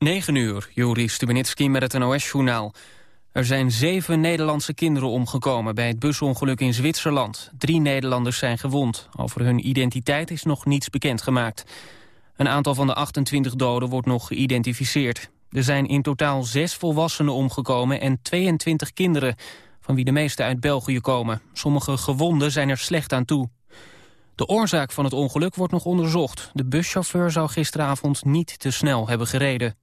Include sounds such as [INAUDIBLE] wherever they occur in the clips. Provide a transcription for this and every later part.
9 uur, Juri Stubenitski met het NOS-journaal. Er zijn zeven Nederlandse kinderen omgekomen bij het busongeluk in Zwitserland. Drie Nederlanders zijn gewond. Over hun identiteit is nog niets bekendgemaakt. Een aantal van de 28 doden wordt nog geïdentificeerd. Er zijn in totaal zes volwassenen omgekomen en 22 kinderen... van wie de meeste uit België komen. Sommige gewonden zijn er slecht aan toe. De oorzaak van het ongeluk wordt nog onderzocht. De buschauffeur zou gisteravond niet te snel hebben gereden.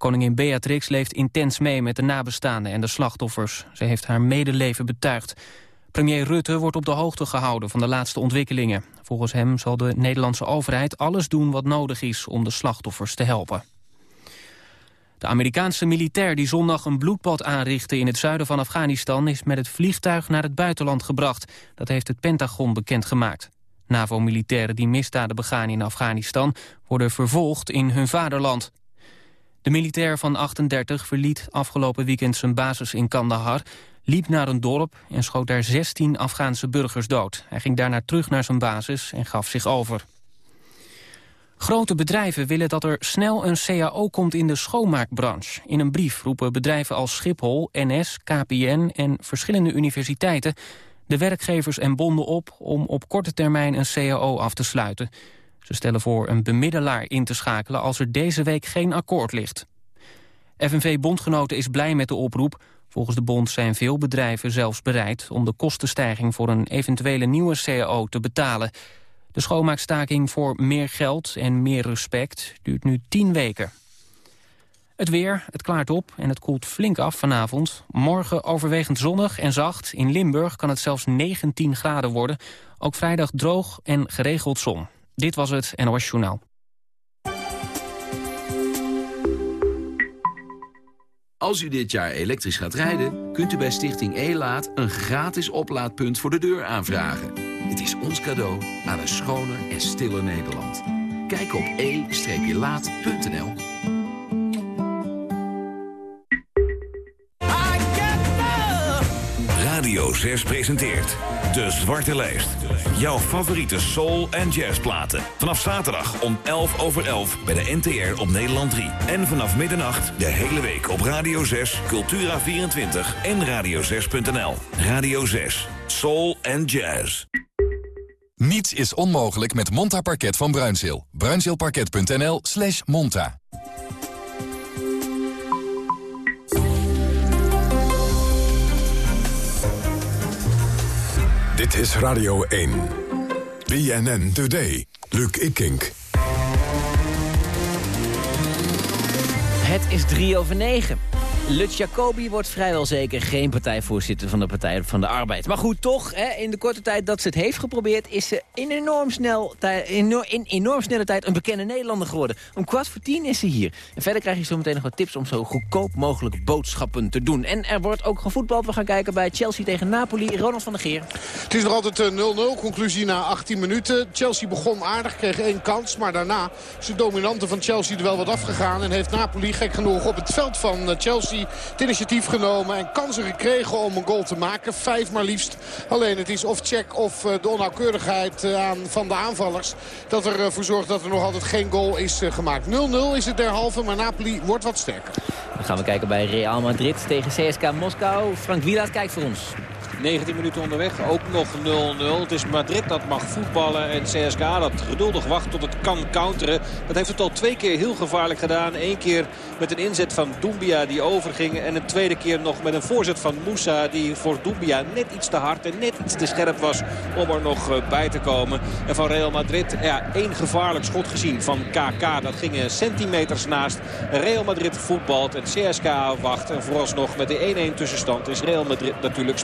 Koningin Beatrix leeft intens mee met de nabestaanden en de slachtoffers. Ze heeft haar medeleven betuigd. Premier Rutte wordt op de hoogte gehouden van de laatste ontwikkelingen. Volgens hem zal de Nederlandse overheid alles doen wat nodig is om de slachtoffers te helpen. De Amerikaanse militair die zondag een bloedbad aanrichtte in het zuiden van Afghanistan is met het vliegtuig naar het buitenland gebracht. Dat heeft het Pentagon bekendgemaakt. NAVO-militairen die misdaden begaan in Afghanistan worden vervolgd in hun vaderland. De militair van 38 verliet afgelopen weekend zijn basis in Kandahar... liep naar een dorp en schoot daar 16 Afghaanse burgers dood. Hij ging daarna terug naar zijn basis en gaf zich over. Grote bedrijven willen dat er snel een CAO komt in de schoonmaakbranche. In een brief roepen bedrijven als Schiphol, NS, KPN en verschillende universiteiten... de werkgevers en bonden op om op korte termijn een CAO af te sluiten... Ze stellen voor een bemiddelaar in te schakelen als er deze week geen akkoord ligt. FNV-bondgenoten is blij met de oproep. Volgens de bond zijn veel bedrijven zelfs bereid om de kostenstijging voor een eventuele nieuwe CAO te betalen. De schoonmaakstaking voor meer geld en meer respect duurt nu tien weken. Het weer, het klaart op en het koelt flink af vanavond. Morgen overwegend zonnig en zacht. In Limburg kan het zelfs 19 graden worden. Ook vrijdag droog en geregeld zon. Dit was het NOS Journaal. Als u dit jaar elektrisch gaat rijden, kunt u bij Stichting E-Laat... een gratis oplaadpunt voor de deur aanvragen. Het is ons cadeau aan een schoner en stiller Nederland. Kijk op e-laat.nl Radio 6 presenteert De Zwarte Lijst. Jouw favoriete soul- en jazzplaten. Vanaf zaterdag om 11 over 11 bij de NTR op Nederland 3. En vanaf middernacht de hele week op Radio 6, Cultura24 en radio6.nl. Radio 6, soul en jazz. Niets is onmogelijk met Monta Parket van Bruinzeel. Bruinzeelparket.nl slash monta. Dit is Radio 1. BNN Today. Luc Ikink. Het is drie over negen. Lut Jacobi wordt vrijwel zeker geen partijvoorzitter van de Partij van de Arbeid. Maar goed, toch, hè, in de korte tijd dat ze het heeft geprobeerd... is ze in enorm, snel, in enorm snelle tijd een bekende Nederlander geworden. Om kwart voor tien is ze hier. En verder krijg je zo meteen nog wat tips om zo goedkoop mogelijk boodschappen te doen. En er wordt ook gevoetbald. We gaan kijken bij Chelsea tegen Napoli. Ronald van der Geer. Het is nog altijd 0-0. Eh, Conclusie na 18 minuten. Chelsea begon aardig, kreeg één kans. Maar daarna is de dominante van Chelsea er wel wat afgegaan. En heeft Napoli gek genoeg op het veld van eh, Het initiatief genomen en kansen gekregen om een goal te maken. Vijf maar liefst. Alleen het is of check of eh, de onnauwkeurigheid eh, aan van de aanvallers. Dat ervoor zorgt dat er nog altijd geen goal is eh, gemaakt. 0-0 is het derhalve, maar Napoli wordt wat sterker. Dan gaan we kijken bij Real Madrid tegen CSK Moskou. Frank Wieland kijkt voor ons. 19 minuten onderweg, ook nog 0-0. Het is Madrid dat mag voetballen en CSK dat geduldig wacht tot het kan counteren. Dat heeft het al twee keer heel gevaarlijk gedaan. Eén keer met een inzet van Doumbia die overging. En een tweede keer nog met een voorzet van Moussa die voor Doumbia net iets te hard en net iets te scherp was om er nog eh, bij te komen. En van Real Madrid, ja, één gevaarlijk schot gezien van KK. Dat ging centimeters naast. Real Madrid voetbalt en CSK wacht. En vooralsnog met de 1-1 tussenstand is Real Madrid natuurlijk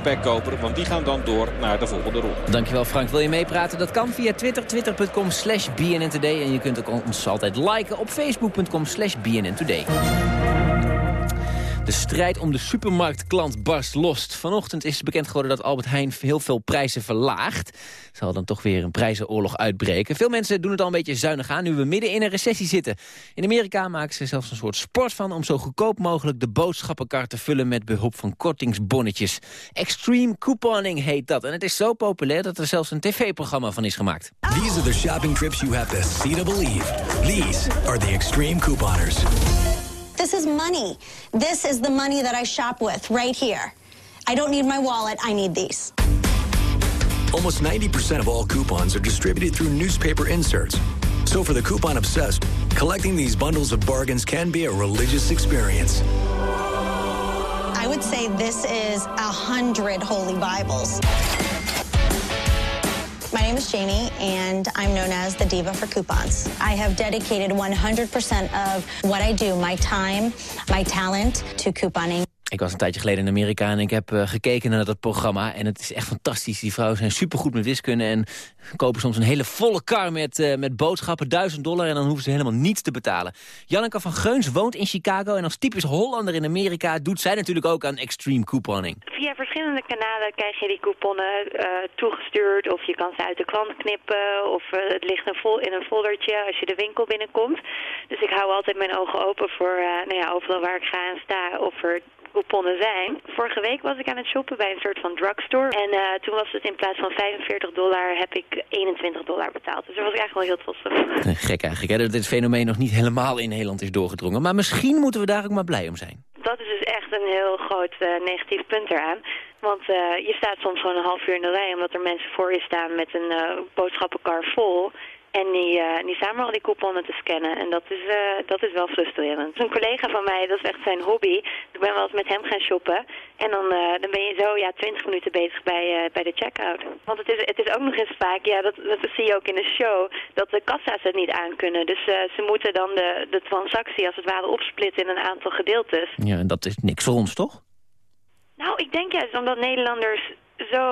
Want die gaan dan door naar de volgende ronde. Dankjewel Frank. Wil je meepraten? Dat kan via Twitter. Twitter.com slash BNN Today. En je kunt ook ons altijd liken op Facebook.com slash BNN Today. De strijd om de supermarktklant barst los. Vanochtend is bekend geworden dat Albert Heijn heel veel prijzen verlaagt. Zal dan toch weer een prijzenoorlog uitbreken. Veel mensen doen het al een beetje zuinig aan nu we midden in een recessie zitten. In Amerika maken ze zelfs een soort sport van... om zo goedkoop mogelijk de boodschappenkar te vullen met behulp van kortingsbonnetjes. Extreme couponing heet dat. En het is zo populair dat er zelfs een tv-programma van is gemaakt. These are the shopping trips you have to see to believe. These are the extreme couponers. This is money. This is the money that I shop with right here. I don't need my wallet, I need these. Almost 90% of all coupons are distributed through newspaper inserts. So for the coupon obsessed, collecting these bundles of bargains can be a religious experience. I would say this is a hundred holy Bibles. My name is Jamie, and I'm known as the Diva for Coupons. I have dedicated 100% of what I do, my time, my talent, to couponing. Ik was een tijdje geleden in Amerika en ik heb uh, gekeken naar dat programma. En het is echt fantastisch. Die vrouwen zijn supergoed met wiskunde en kopen soms een hele volle kar met, uh, met boodschappen. Duizend dollar en dan hoeven ze helemaal niets te betalen. Janneke van Geuns woont in Chicago en als typisch Hollander in Amerika... doet zij natuurlijk ook aan extreme couponing. Via verschillende kanalen krijg je die couponnen uh, toegestuurd. Of je kan ze uit de krant knippen. Of het ligt een vol, in een foldertje als je de winkel binnenkomt. Dus ik hou altijd mijn ogen open voor nou ja, overal waar ik ga en sta. Of er couponnen zijn. Vorige week was ik aan het shoppen bij een soort van drugstore. En uh, toen was het in plaats van 45 dollar heb ik 21 dollar betaald. Dus daar was ik eigenlijk wel heel trots op. [LAUGHS] Gek eigenlijk, hè, dat dit fenomeen nog niet helemaal in Nederland is doorgedrongen. Maar misschien moeten we daar ook maar blij om zijn. Dat is dus echt een heel groot uh, negatief punt eraan. Want uh, je staat soms gewoon een half uur in de rij... omdat er mensen voor je staan met een boodschappenkar vol... En die, uh, die maar al die couponnen te scannen. En dat is, uh, dat is wel frustrerend. Een collega van mij, dat is echt zijn hobby. Ik ben wel eens met hem gaan shoppen. En dan, uh, dan ben je zo ja, 20 minuten bezig bij, bij de checkout. Want het is, het is ook nog eens vaak, ja, dat, dat zie je ook in de show, dat de kassa's het niet aankunnen. Dus ze moeten dan de, de transactie als het ware opsplitten in een aantal gedeeltes. Ja, en dat is niks voor ons, toch? Nou, ik denk juist omdat Nederlanders zo,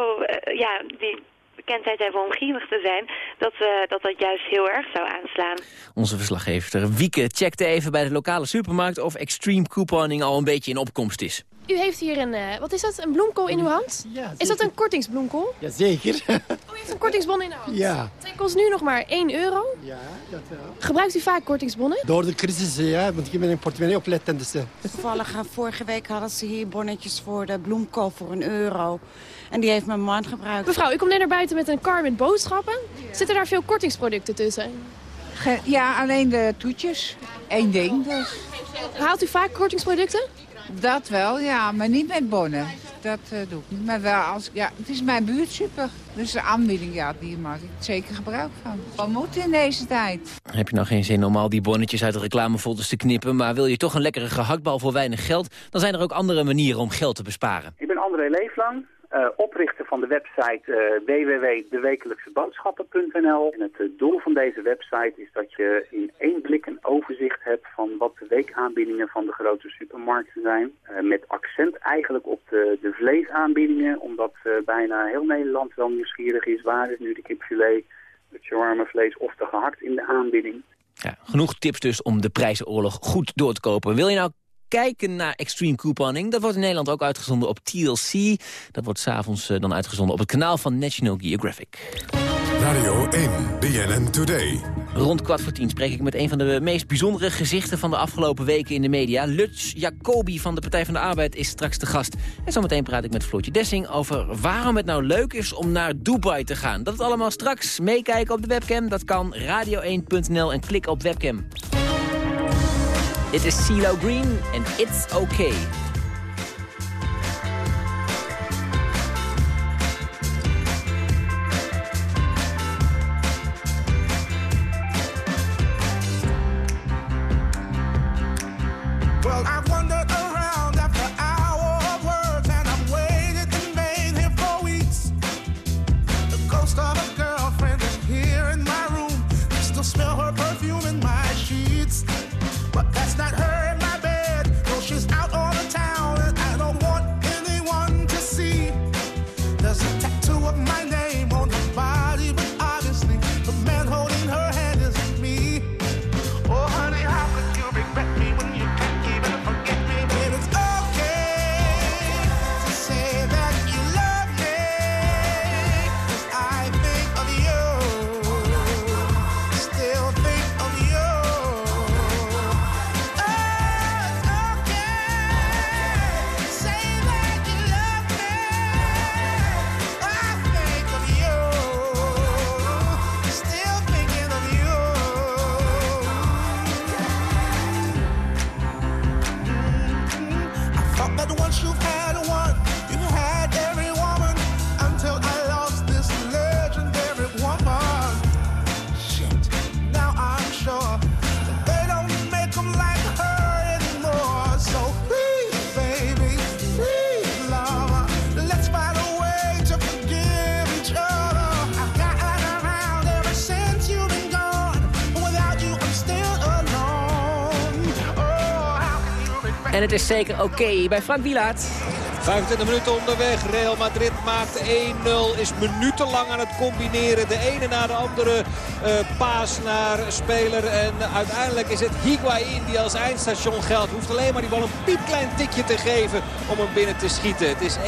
ja, die bekendheid hebben om gierig te zijn... Dat, uh, dat dat juist heel erg zou aanslaan. Onze verslaggever Wieke checkte even bij de lokale supermarkt... of extreme couponing al een beetje in opkomst is. U heeft hier een, uh, wat is dat, een bloemkool in uw hand? Ja, is dat een kortingsbloemkool? Jazeker. [LAUGHS] Oh, u heeft een kortingsbon in de hand? Ja. Het kost nu nog maar 1 euro? Ja, dat wel. Gebruikt u vaak kortingsbonnen? Door de crisis, ja, want ik ben een portemonnee opletten. Dus. Toevallig, vorige week hadden ze hier bonnetjes voor de bloemkool voor een euro. En die heeft mijn man gebruikt. Mevrouw, u komt net naar buiten met een kar met boodschappen. Zitten daar veel kortingsproducten tussen? Ge ja, alleen de toetjes. Eén ding dus. Haalt u vaak kortingsproducten? Dat wel, ja, maar niet met bonnen. Dat uh, doe ik niet. Maar wel als, ja, het is mijn buurtsuper. Dus de aanbieding, ja, die maak ik zeker gebruik van. Wat moet in deze tijd? Heb je nou geen zin om al die bonnetjes uit de reclamefolders te knippen... maar wil je toch een lekkere gehaktbal voor weinig geld... dan zijn er ook andere manieren om geld te besparen. Ik ben André Leeflang. Uh, oprichter van de website uh, www.dewekelijkseboodschappen.nl. En het uh, doel van deze website is dat je in één blik een overzicht hebt van wat de weekaanbiedingen van de grote supermarkten zijn. met accent eigenlijk op de, de vleesaanbiedingen, omdat bijna heel Nederland wel nieuwsgierig is waar is nu de kipfilet, het shawarma vlees of de gehakt in de aanbieding. Ja, genoeg tips dus om de prijzenoorlog goed door te kopen. Wil je nou kijken naar Extreme Couponing. Dat wordt in Nederland ook uitgezonden op TLC. Dat wordt s'avonds uh, dan uitgezonden op het kanaal van National Geographic. Radio 1, BNN Today. Rond kwart voor tien spreek ik met een van de meest bijzondere gezichten van de afgelopen weken in de media. Lutz Jacobi van de Partij van de Arbeid is straks de gast. En zometeen praat ik met Floortje Dessing over waarom het nou leuk is om naar Dubai te gaan. Dat het allemaal straks meekijken op de webcam. Dat kan radio1.nl en klik op webcam. Dit is CeeLo Green and It's Okay. Zeker oké bij Frank Wielaert. 25 minuten onderweg. Real Madrid maakt 1-0. Is minutenlang aan het combineren. De ene na de andere uh, paas naar speler. En uiteindelijk is het Higuain die als eindstation geldt. Hoeft alleen maar die bal een piepklein tikje te geven om hem binnen te schieten. Het is 1-0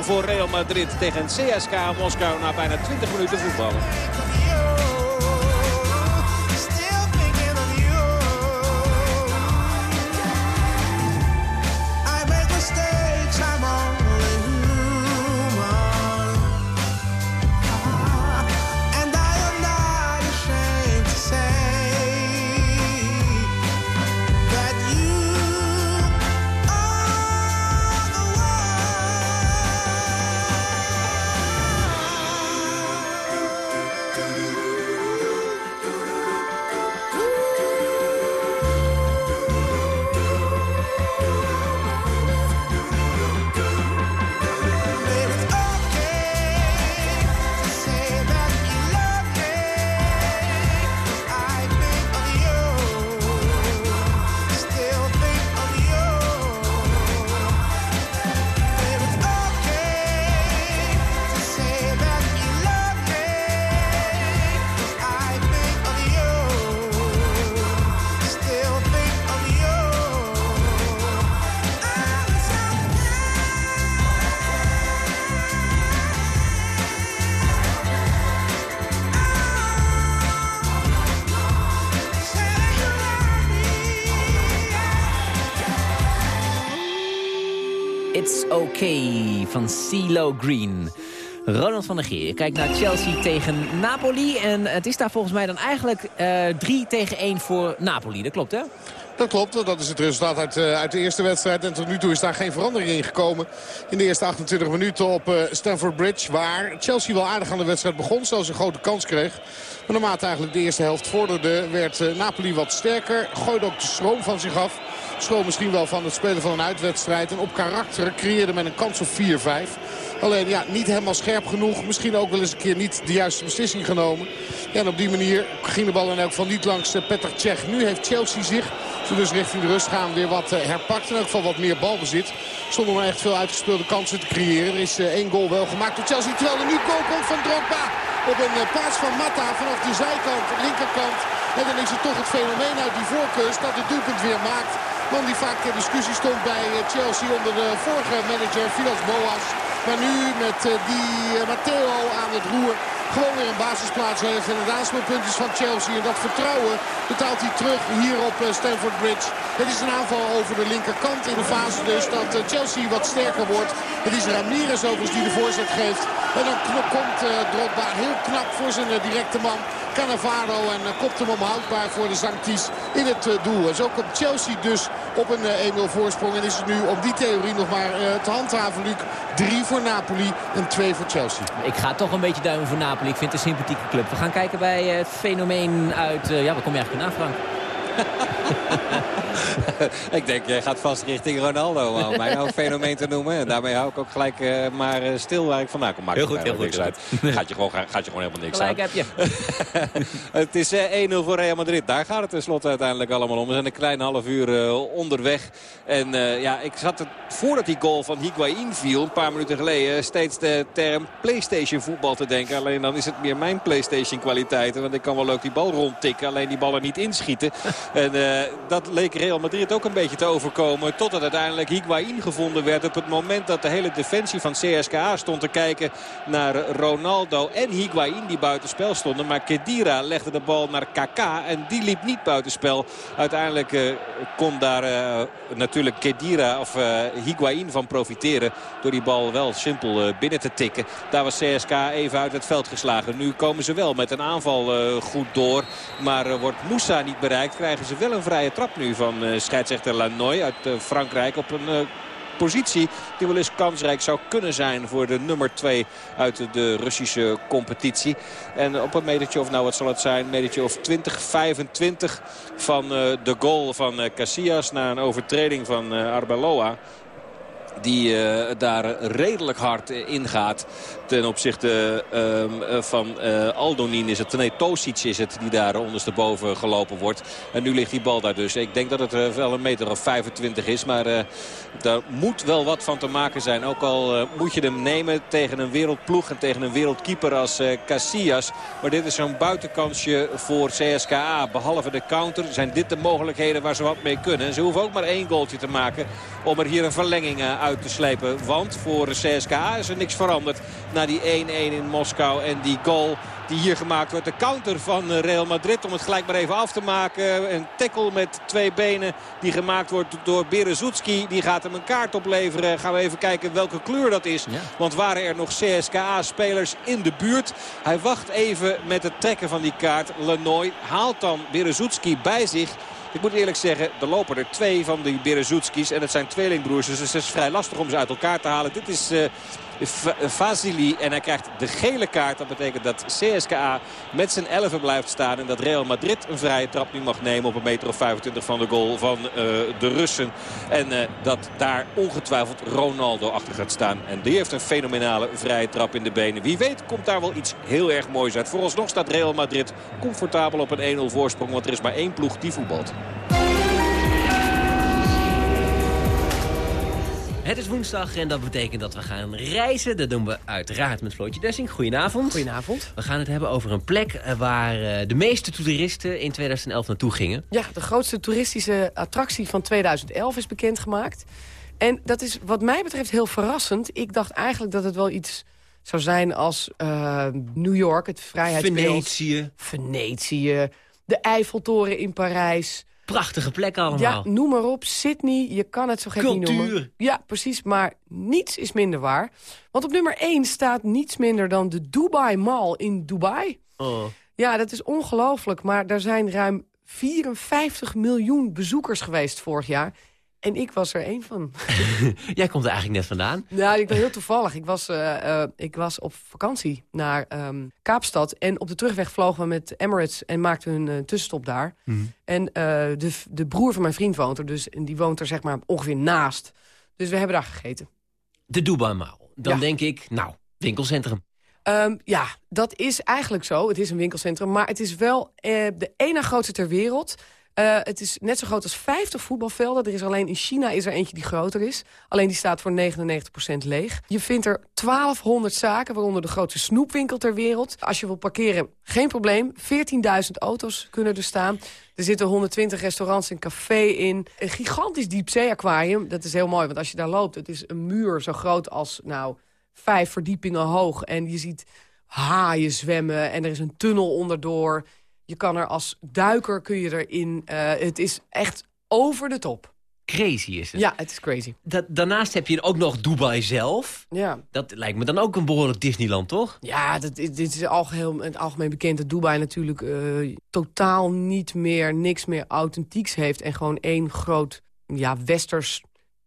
voor Real Madrid tegen CSK Moskou na bijna 20 minuten voetballen. Okay van CeeLo Green. Ronald van der Geer kijkt naar Chelsea tegen Napoli. En het is daar volgens mij dan eigenlijk uh, 3 tegen 1 voor Napoli. Dat klopt, hè? Dat klopt, dat is het resultaat uit, uh, uit, de eerste wedstrijd. En tot nu toe is daar geen verandering in gekomen. In de eerste 28 minuten op uh, Stamford Bridge. Waar Chelsea wel aardig aan de wedstrijd begon. Zelfs een grote kans kreeg. Maar naarmate eigenlijk de eerste helft vorderde werd uh, Napoli wat sterker. Gooide ook de stroom van zich af. Schroom misschien wel van het spelen van een uitwedstrijd. En op karakter creëerde men een kans op 4-5. Alleen ja, niet helemaal scherp genoeg. Misschien ook wel eens een keer niet de juiste beslissing genomen. Ja, en op die manier ging de bal in elk geval niet langs Petr Cech. Nu heeft Chelsea zich, ze dus richting de rust gaan, weer wat herpakt. In elk geval wat meer balbezit. Zonder maar echt veel uitgespeelde kansen te creëren. Er is één goal wel gemaakt door Chelsea. Terwijl er nu goal komt van Drogba. Op een paas van Matta vanaf de zijkant, linkerkant. En dan is het toch het fenomeen uit die voorkust dat het doelpunt weer maakt. Man die vaak ter discussie stond bij Chelsea onder de vorige manager Vilas Boas. Maar nu met die Matteo aan het roer gewoon weer een basisplaats heeft. En het aanspeelpunt is van Chelsea. En dat vertrouwen betaalt hij terug hier op Stamford Bridge. Het is een aanval over de linkerkant in de fase dus dat Chelsea wat sterker wordt. Het is Ramirez overigens die de voorzet geeft. En dan komt Drogba heel knap voor zijn directe man. Cannavaro en kopt hem onhoudbaar voor de Sanctis in het doel. En zo komt Chelsea dus op een 1-0 voorsprong. En is het nu op die theorie nog maar te handhaven, Luc. 3 voor Napoli en 2 voor Chelsea. Ik ga toch een beetje duimen voor Napoli. Ik vind het een sympathieke club. We gaan kijken bij het fenomeen uit... Ja, waar kom je eigenlijk vandaan, Frank? [LAUGHS] ik denk, jij gaat vast richting Ronaldo om mij nou een fenomeen te noemen. En daarmee hou ik ook gelijk uh, maar stil waar ik vandaan kom. Maakt heel goed, heel niks goed. uit. [LAUGHS] Gaat je, gewoon, gaat je gewoon helemaal niks gelijk aan. heb je. [LAUGHS] het is uh, 1-0 voor Real Madrid. Daar gaat het tenslotte uiteindelijk allemaal om. We zijn een klein half uur uh, onderweg. En ja, ik zat het, voordat die goal van Higuain viel, een paar minuten geleden, steeds de term Playstation voetbal te denken. Alleen dan is het meer mijn Playstation kwaliteiten. Want ik kan wel leuk die bal rondtikken, alleen die ballen niet inschieten. En uh, dat leek Real Madrid ook een beetje te overkomen. Totdat uiteindelijk Higuain gevonden werd. Op het moment dat de hele defensie van CSKA stond te kijken naar Ronaldo en Higuain die buitenspel stonden. Maar Kedira legde de bal naar Kaká en die liep niet buitenspel. Uiteindelijk uh, kon daar uh, natuurlijk Kedira of Higuain van profiteren. Door die bal wel simpel binnen te tikken. Daar was CSKA even uit het veld geslagen. Nu komen ze wel met een aanval goed door. Maar wordt Moussa niet bereikt krijgen ze wel een vrije trap nu van uh, scheidsrechter Lanoy uit uh, Frankrijk op een uh, positie die wel eens kansrijk zou kunnen zijn voor de nummer 2 uit de Russische competitie. En op een metertje of nou wat zal het zijn, metertje of 20, 25 van de goal van Casillas na een overtreding van Arbeloa die uh, daar redelijk hard ingaat. Ten opzichte uh, van uh, Aldonin is het. Nee, Tosic is het die daar ondersteboven gelopen wordt. En nu ligt die bal daar dus. Ik denk dat het wel een meter of 25 is. Maar daar moet wel wat van te maken zijn. Ook al moet je hem nemen tegen een wereldploeg en tegen een wereldkeeper als Casillas. Maar dit is zo'n buitenkansje voor CSKA. Behalve de counter zijn dit de mogelijkheden waar ze wat mee kunnen. En ze hoeven ook maar één goaltje te maken om er hier een verlenging uit te slepen. Want voor CSKA is er niks veranderd na die 1-1 in Moskou. En die goal die hier gemaakt wordt. De counter van Real Madrid om het gelijk maar even af te maken. Een tackle met twee benen die gemaakt wordt door Berezutski. Die gaat hem een kaart opleveren. Gaan we even kijken welke kleur dat is. Want waren er nog CSKA-spelers in de buurt. Hij wacht even met het trekken van die kaart. Lenoy haalt dan Berezutski bij zich. Ik moet eerlijk zeggen, er lopen er twee van die Berezutskis. En het zijn tweelingbroers, dus het is vrij lastig om ze uit elkaar te halen. Dit is... Uh, Vasili. En hij krijgt de gele kaart. Dat betekent dat CSKA met zijn 11 blijft staan. En dat Real Madrid een vrije trap nu mag nemen op een meter of 25 van de goal van uh, de Russen. En uh, dat daar ongetwijfeld Ronaldo achter gaat staan. En die heeft een fenomenale vrije trap in de benen. Wie weet komt daar wel iets heel erg moois uit. Vooralsnog staat Real Madrid comfortabel op een 1-0 voorsprong. Want er is maar één ploeg die voetbalt. Het is woensdag en dat betekent dat we gaan reizen. Dat doen we uiteraard met Floortje Dessing. Goedenavond. Goedenavond. We gaan het hebben over een plek eh, waar eh, de meeste toeristen in 2011 naartoe gingen. Ja, de grootste toeristische attractie van 2011 is bekendgemaakt. En dat is wat mij betreft heel verrassend. Ik dacht eigenlijk dat het wel iets zou zijn als uh, New York, het vrijheidsbeeld. Venetië. Venetië, de Eiffeltoren in Parijs prachtige plek allemaal. Ja, noem maar op. Sydney, je kan het zo gek Cultuur. niet noemen. Ja, precies. Maar niets is minder waar. Want op nummer 1 staat niets minder dan de Dubai Mall in Dubai. Oh. Ja, dat is ongelooflijk. Maar er zijn ruim 54 miljoen bezoekers geweest vorig jaar. En ik was er één van. [LAUGHS] Jij komt er eigenlijk net vandaan. Ja, ik ben heel toevallig. Ik was, uh, uh, ik was op vakantie naar um, Kaapstad. En op de terugweg vlogen we met Emirates en maakten hun uh, tussenstop daar. Mm. En de, de broer van mijn vriend woont er. Dus, en die woont er zeg maar ongeveer naast. Dus we hebben daar gegeten. De Dubai Mall. Dan Ja. denk ik, nou, winkelcentrum. Ehm, ja, dat is eigenlijk zo. Het is een winkelcentrum, maar het is wel eh, de ene grootste ter wereld. Eh, het is net zo groot als 50 voetbalvelden. Er is alleen in China is er eentje die groter is. Alleen die staat voor 99% leeg. Je vindt er 1200 zaken, waaronder de grootste snoepwinkel ter wereld. Als je wil parkeren, geen probleem. 14.000 auto's kunnen er staan. Er zitten 120 restaurants en café in. Een gigantisch diepzee-aquarium. Dat is heel mooi, want als je daar loopt... het is een muur zo groot als... nou vijf verdiepingen hoog. En je ziet haaien zwemmen en er is een tunnel onderdoor. Je kan er als duiker kun je erin. eh, het is echt over de top. Crazy is het. Ja, het is crazy. Da daarnaast heb je ook nog Dubai zelf. Ja. Dat lijkt me dan ook een behoorlijk Disneyland, toch? Ja, dat, dit is algeheel, het algemeen bekend dat Dubai natuurlijk eh, totaal niet meer, niks meer authentieks heeft. En gewoon één groot, ja, westers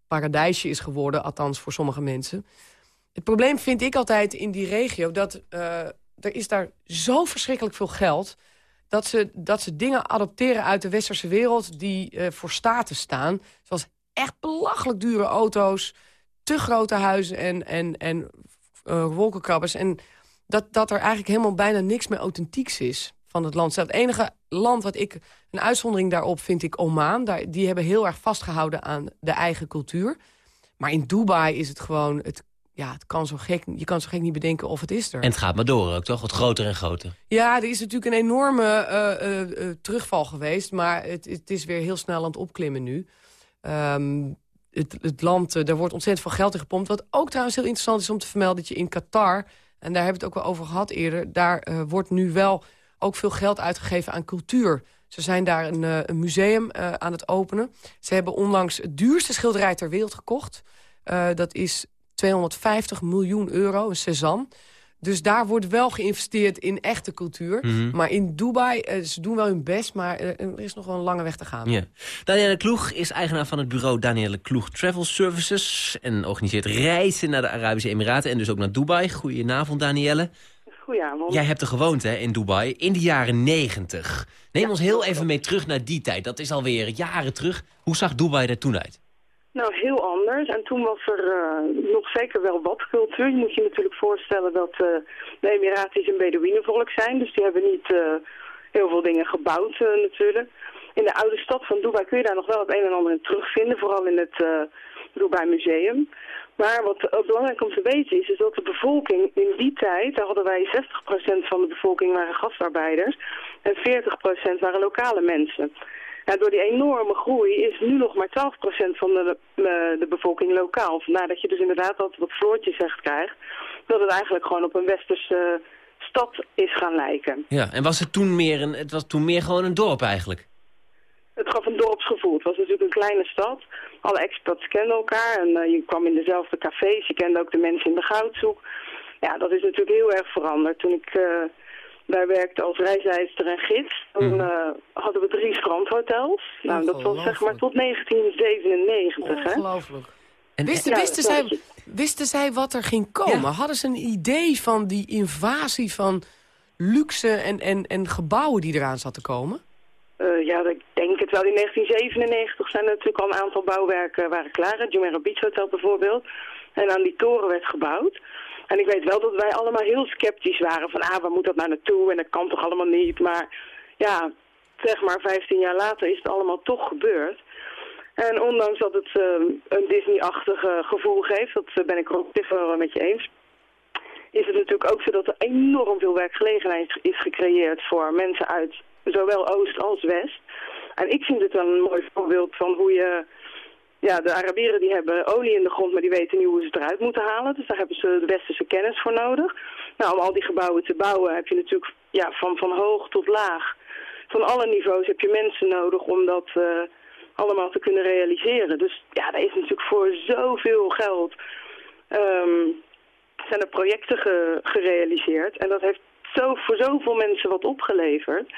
paradijsje is geworden. Althans voor sommige mensen. Het probleem vind ik altijd in die regio dat eh, er is daar zo verschrikkelijk veel geld... Dat ze, dat ze dingen adopteren uit de westerse wereld die eh, voor staten staan. Zoals echt belachelijk dure auto's, te grote huizen en, en, en eh, wolkenkrabbers. En dat, dat er eigenlijk helemaal bijna niks meer authentieks is van het land. Het enige land wat ik, een uitzondering daarop vind ik Oman. Daar, die hebben heel erg vastgehouden aan de eigen cultuur. Maar in Dubai is het gewoon, het, ja, het kan zo gek, je kan zo gek niet bedenken of het is er. En het gaat maar door ook, toch? Wat groter en groter. Ja, er is natuurlijk een enorme eh, eh, eh, terugval geweest. Maar het, het is weer heel snel aan het opklimmen nu. Ehm, het, het land, daar wordt ontzettend veel geld in gepompt. Wat ook trouwens heel interessant is om te vermelden... dat je in Qatar, en daar hebben we het ook wel over gehad eerder... daar wordt nu wel ook veel geld uitgegeven aan cultuur. Ze zijn daar een, een museum aan het openen. Ze hebben onlangs het duurste schilderij ter wereld gekocht. Dat is 250 miljoen euro, een Cézanne. Dus daar wordt wel geïnvesteerd in echte cultuur. Mhm. Maar in Dubai, eh, ze doen wel hun best, maar eh, er is nog wel een lange weg te gaan. Ja. Danielle Kloeg is eigenaar van het bureau Danielle Kloeg Travel Services... en organiseert reizen naar de Arabische Emiraten en dus ook naar Dubai. Goedenavond, Danielle. Goedenavond. Jij hebt er gewoond hè, in Dubai in de jaren 90. Neem ons heel even mee terug naar die tijd. Dat is alweer jaren terug. Hoe zag Dubai er toen uit? Nou, heel anders. En toen was er uh, nog zeker wel wat cultuur. Je moet je natuurlijk voorstellen dat uh, de Emiratis een Bedouinenvolk zijn. Dus die hebben niet uh, heel veel dingen gebouwd natuurlijk. In de oude stad van Dubai kun je daar nog wel het een en ander in terugvinden. Vooral in het Dubai Museum. Maar wat ook belangrijk om te weten is, is dat de bevolking in die tijd, daar hadden wij 60% van de bevolking waren gastarbeiders en 40% waren lokale mensen. Ja, door die enorme groei is nu nog maar 12% van de, de, de, bevolking lokaal. Vandaar dat je dus inderdaad altijd wat Floortje zegt krijgt. Dat het eigenlijk gewoon op een westerse stad is gaan lijken. Ja, en was het toen meer, een, het was toen meer gewoon een dorp eigenlijk? Het gaf een dorpsgevoel. Het was natuurlijk een kleine stad. Alle expats kenden elkaar en uh, je kwam in dezelfde cafés. Je kende ook de mensen in de goudzoek. Ja, dat is natuurlijk heel erg veranderd. Toen ik... Uh, daar werkte als reisleider en gids. Toen uh, hadden we drie strandhotels. Nou, dat was zeg maar tot 1997. Ongelooflijk. En wisten, wisten, zij, wisten zij wat er ging komen? Ja. Hadden ze een idee van die invasie van luxe en, en, en gebouwen die eraan zat te komen? Uh, ja, ik denk het wel. In 1997 zijn er natuurlijk al een aantal bouwwerken waren klaar. Het Jumeirah Beach Hotel bijvoorbeeld. En aan die toren werd gebouwd. En ik weet wel dat wij allemaal heel sceptisch waren van, ah, waar moet dat nou naartoe? En dat kan toch allemaal niet? Maar ja, zeg maar 15 jaar later is het allemaal toch gebeurd. En ondanks dat het uh, een Disney-achtig gevoel geeft, dat ben ik ook wel met je eens, is het natuurlijk ook zo dat er enorm veel werkgelegenheid is gecreëerd voor mensen uit zowel Oost als West. En ik vind het een mooi voorbeeld van hoe je ja, de Arabieren die hebben olie in de grond, maar die weten niet hoe ze het eruit moeten halen. Dus daar hebben ze de westerse kennis voor nodig. Nou, om al die gebouwen te bouwen heb je natuurlijk ja, van, van hoog tot laag. Van alle niveaus heb je mensen nodig om dat uh, allemaal te kunnen realiseren. Dus ja, daar is natuurlijk voor zoveel geld um, zijn er projecten ge, gerealiseerd. En dat heeft zo, voor zoveel mensen wat opgeleverd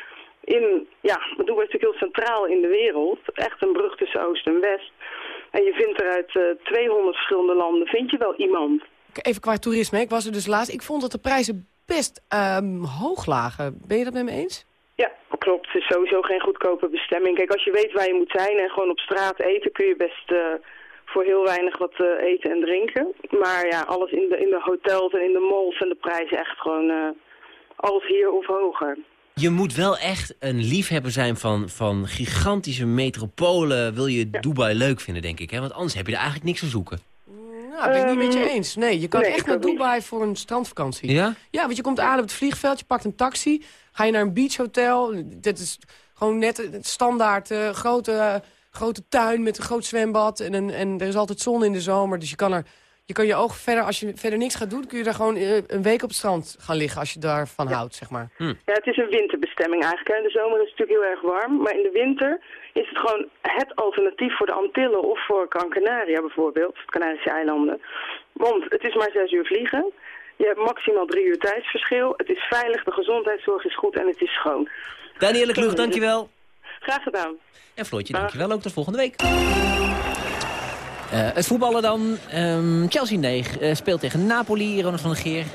in, ja, we doen natuurlijk heel centraal in de wereld. Echt een brug tussen Oost en West. En je vindt er uit uh, 200 verschillende landen, vind je wel iemand. Even qua toerisme, ik was er dus laatst. Ik vond dat de prijzen best um, hoog lagen. Ben je dat met me eens? Ja, klopt. Het is sowieso geen goedkope bestemming. Kijk, als je weet waar je moet zijn en gewoon op straat eten... kun je best uh, voor heel weinig wat uh, eten en drinken. Maar ja, alles in de, in de hotels en in de malls zijn de prijzen echt gewoon... Uh, als hier of hoger. Je moet wel echt een liefhebber zijn van, van gigantische metropolen... wil je Dubai leuk vinden, denk ik. Hè? Want anders heb je er eigenlijk niks te zoeken. Nou, ben ik niet met je eens. Nee, je kan nee, echt naar Dubai voor een strandvakantie. Ja? Ja, want je komt aan op het vliegveld, je pakt een taxi... ga je naar een beachhotel. Dit is gewoon net het standaard uh, grote, grote tuin met een groot zwembad. En, een, en er is altijd zon in de zomer, dus je kan er je kan je ogen verder, als je verder niks gaat doen... kun je daar gewoon uh, een week op het strand gaan liggen als je daarvan ja. houdt, zeg maar. Hm. Ja, het is een winterbestemming eigenlijk. In de zomer is het natuurlijk heel erg warm, maar in de winter is het gewoon het alternatief voor de Antillen of voor Gran Canaria bijvoorbeeld, de Canarische eilanden. Want het is maar zes uur vliegen. Je hebt maximaal drie uur tijdsverschil. Het is veilig, de gezondheidszorg is goed en het is schoon. Danielle Kloeg, dankjewel. Graag gedaan. En Floortje, dankjewel. Ook tot volgende week. Uh, het voetballen dan. Um, Chelsea 9 uh, speelt tegen Napoli. Ronald van der Geer.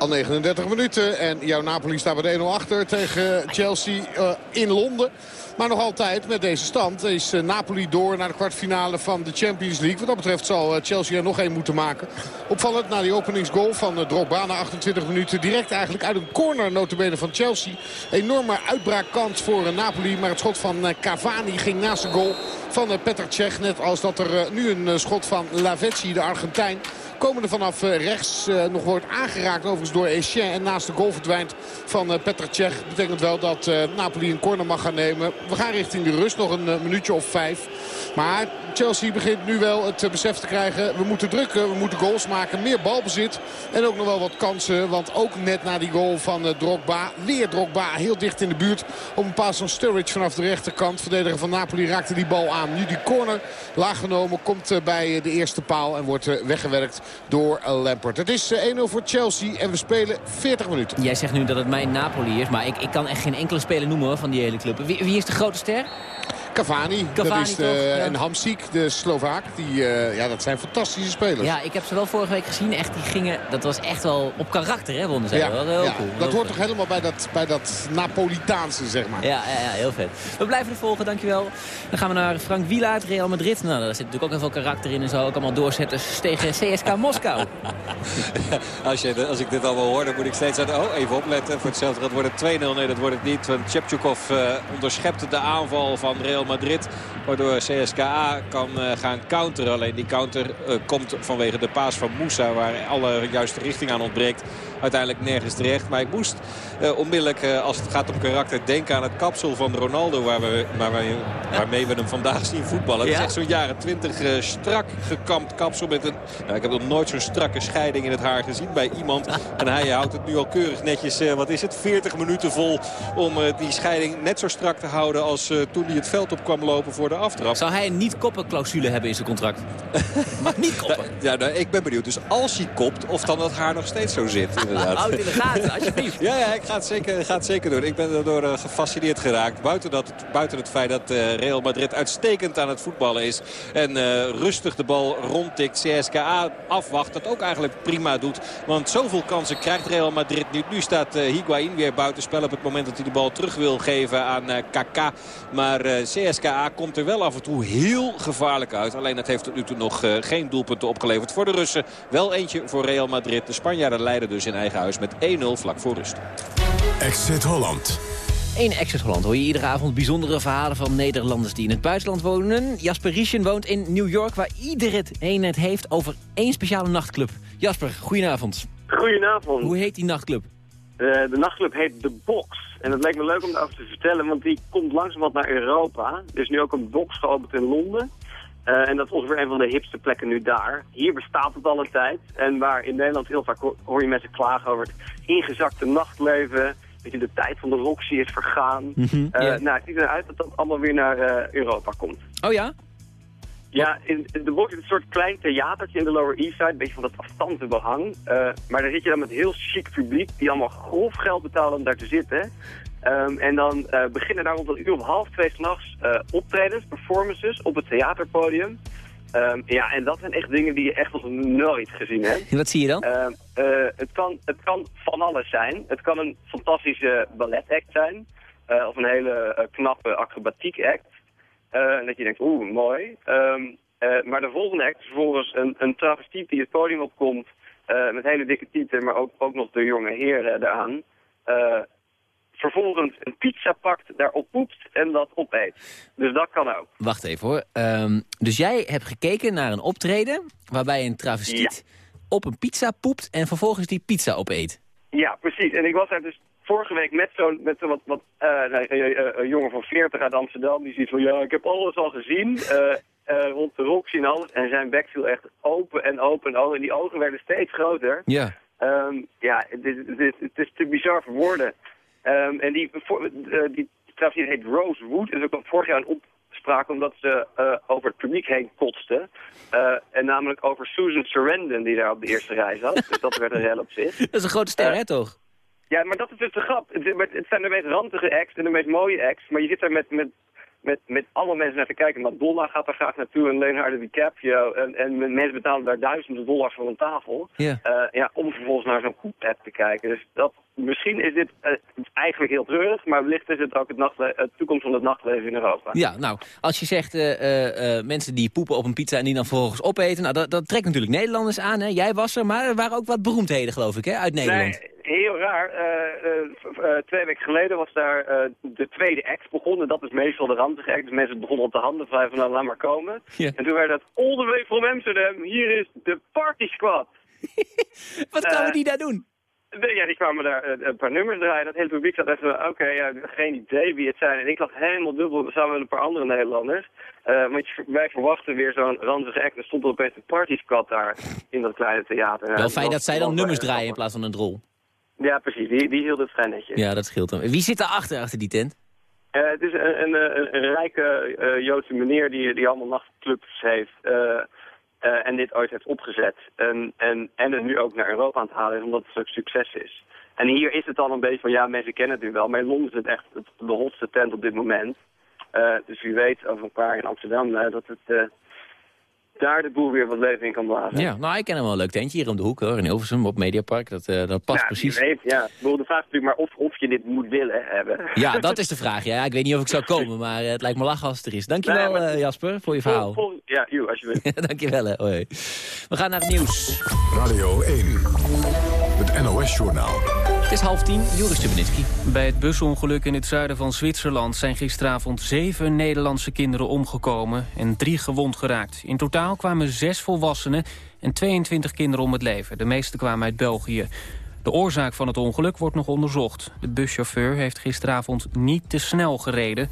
Al 39 minuten en jouw Napoli staat bij de 1-0 achter tegen Chelsea uh, in Londen. Maar nog altijd met deze stand is Napoli door naar de kwartfinale van de Champions League. Wat dat betreft zal Chelsea er nog één moeten maken. Opvallend na die openingsgoal van Drogba na 28 minuten. Direct eigenlijk uit een corner notabene van Chelsea. Enorme uitbraakkans voor Napoli. Maar het schot van Cavani ging naast de goal van Petr Cech. Net als dat er nu een schot van Lavezzi, de Argentijn komende vanaf rechts uh, nog wordt aangeraakt overigens door Etienne. En naast de goal verdwijnt van uh, Petr Cech. Betekent wel dat Napoli een corner mag gaan nemen. We gaan richting de rust. Nog een minuutje of vijf. Maar Chelsea begint nu wel het besef te krijgen. We moeten drukken, we moeten goals maken. Meer balbezit en ook nog wel wat kansen. Want ook net na die goal van Drogba. Weer Drogba heel dicht in de buurt. Op een paas van Sturridge vanaf de rechterkant. Verdediger van Napoli raakte die bal aan. Nu die corner laag genomen komt bij de eerste paal. En wordt weggewerkt door Lampert. Het is 1-0 voor Chelsea en we spelen 40 minuten. Jij zegt nu dat het mijn Napoli is. Maar ik, ik kan echt geen enkele speler noemen van die hele club. Wie, wie is de grote ster? Cavani, dat is de, toch, ja. en Hamsik, de Slovaak. Die, eh, ja, dat zijn fantastische spelers. Ja, ik heb ze wel vorige week gezien. Echt, die gingen, dat was echt wel op karakter, hè, wonnen zij. Ja, wel. Heel ja, cool. dat hoort toch helemaal bij dat, bij dat Napolitaanse, zeg maar. Ja, ja, ja, heel vet. We blijven het volgen, dankjewel. Dan gaan we naar Frank Wiela uit Real Madrid. Nou, daar zit natuurlijk ook heel veel karakter in en zo. Ook allemaal doorzetters tegen CSK Moskou. [LAUGHS] Als, je, als ik dit allemaal hoor, dan moet ik steeds zeggen... oh, even opletten. Voor hetzelfde dat wordt het 2-0. Nee, dat wordt het niet. Want Tjepchukov eh, onderschept de aanval van Real Madrid. Waardoor CSKA kan eh, gaan counteren. Alleen die counter eh, komt vanwege de paas van Moussa... waar alle juiste richting aan ontbreekt. Uiteindelijk nergens terecht. Maar ik moest eh, onmiddellijk, eh, als het gaat om karakter... denken aan het kapsel van Ronaldo... Waar we, waar wij, waarmee we hem vandaag zien voetballen. Het Ja? is echt zo'n jaren 20 eh, strak gekamd kapsel. Met een, nou, ik heb nog nooit zo'n strakke scheiding in het haar gezien bij iemand. En hij houdt het nu al keurig netjes, eh, wat is het, 40 minuten vol... om die scheiding net zo strak te houden als toen hij het veld op kwam lopen voor de aftrap. Zou hij een niet-koppen-clausule hebben in zijn contract? [LAUGHS] Mag niet koppen. Ja, nou, ik ben benieuwd. Dus als hij kopt, of dan dat haar nog steeds zo zit. [LAUGHS] Inderdaad. Houd in de gaten, alsjeblieft. Ja, ja ik ga het zeker, ga het zeker doen. Ik ben daardoor eh, gefascineerd geraakt. Buiten, dat, buiten het feit dat eh, Real Madrid uitstekend aan het voetballen is. En eh, rustig de bal rondtikt. CSKA afwacht. Dat ook eigenlijk prima doet. Want zoveel kansen krijgt Real Madrid niet. Nu staat Higuain weer buitenspel op het moment dat hij de bal terug wil geven aan Kaká. Maar CSKA komt er wel af en toe heel gevaarlijk uit. Alleen het heeft tot nu toe nog geen doelpunten opgeleverd voor de Russen. Wel eentje voor Real Madrid. De Spanjaarden leiden dus in eigen huis met 1-0 vlak voor rust. Exit Holland. In Exit Holland hoor je iedere avond bijzondere verhalen van Nederlanders die in het buitenland wonen. Jasper Rieschen woont in New York waar iedereen het heeft over één speciale nachtclub. Jasper, goedenavond. Goedenavond. Hoe heet die nachtclub? Eh, de nachtclub heet The Box. En het leek me leuk om daarover te vertellen, want die komt langzamerhand naar Europa. Er is nu ook een box geopend in Londen. Eh, en dat is ongeveer een van de hipste plekken nu daar. Hier bestaat het al een tijd. En waar in Nederland heel vaak ho- hoor je mensen klagen over het ingezakte nachtleven. Dat je de tijd van de Roxy is vergaan. Ja. Nou, het ziet eruit dat dat allemaal weer naar eh, Europa komt. Oh ja? Ja, in, in de box is een soort klein theatertje in de Lower East Side. Een beetje van dat afstandse behang. Eh, maar daar zit je dan met heel chic publiek die allemaal grof geld betalen om daar te zitten. Ehm, en dan eh, beginnen daar rond een uur of half twee s'nachts uh, optredens, performances op het theaterpodium. Ehm, ja, en dat zijn echt dingen die je echt nog nooit gezien hebt. Wat zie je dan? Ehm, eh, het, kan, het kan van alles zijn. Het kan een fantastische balletact zijn. of een hele knappe acrobatiek act. En dat je denkt, oeh, mooi. Maar de volgende act is vervolgens een, een travestiet die het podium opkomt. met hele dikke tieten, maar ook, ook nog de jonge heren eraan. Vervolgens een pizza pakt, daarop poept en dat opeet. Dus dat kan ook. Wacht even hoor. Ehm, dus jij hebt gekeken naar een optreden waarbij een travestiet op een pizza poept en vervolgens die pizza opeet. Ja, precies. En ik was daar dus vorige week met zo'n met zo wat, wat eh, eh, eh, een jongen van 40 uit Amsterdam. Die ziet van, ja, ik heb alles al gezien. rond de Roxy en alles. En zijn bek viel echt open en open en open. En die ogen werden steeds groter. Ja. Ehm, ja, het is, het, is, het is te bizar voor woorden. Ehm, en die, voor, eh, die travestiet heet Rose Wood. En ze kwam vorig jaar een opspraak omdat ze eh, over het publiek heen kotste. Eh, en namelijk over Susan Sarandon die daar op de eerste rij zat. [LAUGHS] dus dat werd een rel op zich. Dat is een grote ster, hè, toch? Ja, maar dat is dus de grap. Het, het zijn de meest rantige acts en de meest mooie acts. Maar je zit daar met, met, met, met alle mensen naar te kijken. Madonna gaat daar graag naartoe en Leonardo DiCaprio. En, en mensen betalen daar duizenden dollars voor een tafel. Ja. Eh, ja, om vervolgens naar zo'n koep-app te kijken. Dus dat, misschien is dit eh, eigenlijk heel treurig, maar wellicht is het ook het, nachtle- het toekomst van het nachtleven in Europa. Ja, nou, als je zegt eh, eh, eh, mensen die poepen op een pizza en die dan vervolgens opeten... Nou, dat, dat trekt natuurlijk Nederlanders aan, hè? Jij was er, maar er waren ook wat beroemdheden, geloof ik, hè, uit Nederland. Nee, heel raar. Eh, eh, eh, twee weken geleden was daar de tweede act begonnen. Dat is meestal de randige act. Dus mensen begonnen op de handen vrij van nou, laat maar komen. En toen werd het all the way from Amsterdam. Hier is de Party Squad. [LAUGHS] Wat kwamen die daar doen? Ja, die kwamen daar een paar nummers draaien. Dat hele publiek zat echt van, oké, ja, geen idee wie het zijn. En ik lag helemaal dubbel samen met een paar andere Nederlanders. Eh, want wij verwachten weer zo'n ranzige act. Er stond er opeens een Party Squad daar in dat kleine theater. Ja, Wel fijn dat zij dan nummers draaien in plaats van een drol. Ja, precies. Die, die hield het vrij netjes. Ja, dat scheelt dan. Wie zit daarachter, achter die tent? Eh, het is een, een, een, een rijke eh, Joodse meneer die, die allemaal nachtclubs heeft. eh, en dit ooit heeft opgezet. En, en, en het nu ook naar Europa aan het halen is, omdat het zo'n succes is. En hier is het al een beetje van, ja, mensen kennen het nu wel. Maar in Londen is het echt de hotste tent op dit moment. Dus wie weet over een paar in Amsterdam dat het daar de boel weer wat leven in kan blazen. Ja, nou, ik ken hem wel een leuk tentje hier om de hoek hoor, in Hilversum op Mediapark. Dat, eh, dat past Ja, precies. Weet, ja. Ik bedoel, de vraag is natuurlijk maar of, of je dit moet willen hebben. Ja, [LAUGHS] dat is de vraag. Ja, ik weet niet of ik zou komen, maar eh, het lijkt me lachen als het er is. Dankjewel Nee, maar- eh, Jasper voor je verhaal. Vol- vol- ja, joe, alsjeblieft. [LAUGHS] Dankjewel. hè. Hoi. We gaan naar het nieuws. Radio 1, het NOS-journaal. Het is half tien, Joris Stubenitski. Bij het busongeluk in het zuiden van Zwitserland zijn gisteravond zeven Nederlandse kinderen omgekomen en drie gewond geraakt. In totaal kwamen zes volwassenen en 22 kinderen om het leven. De meeste kwamen uit België. De oorzaak van het ongeluk wordt nog onderzocht. De buschauffeur heeft gisteravond niet te snel gereden.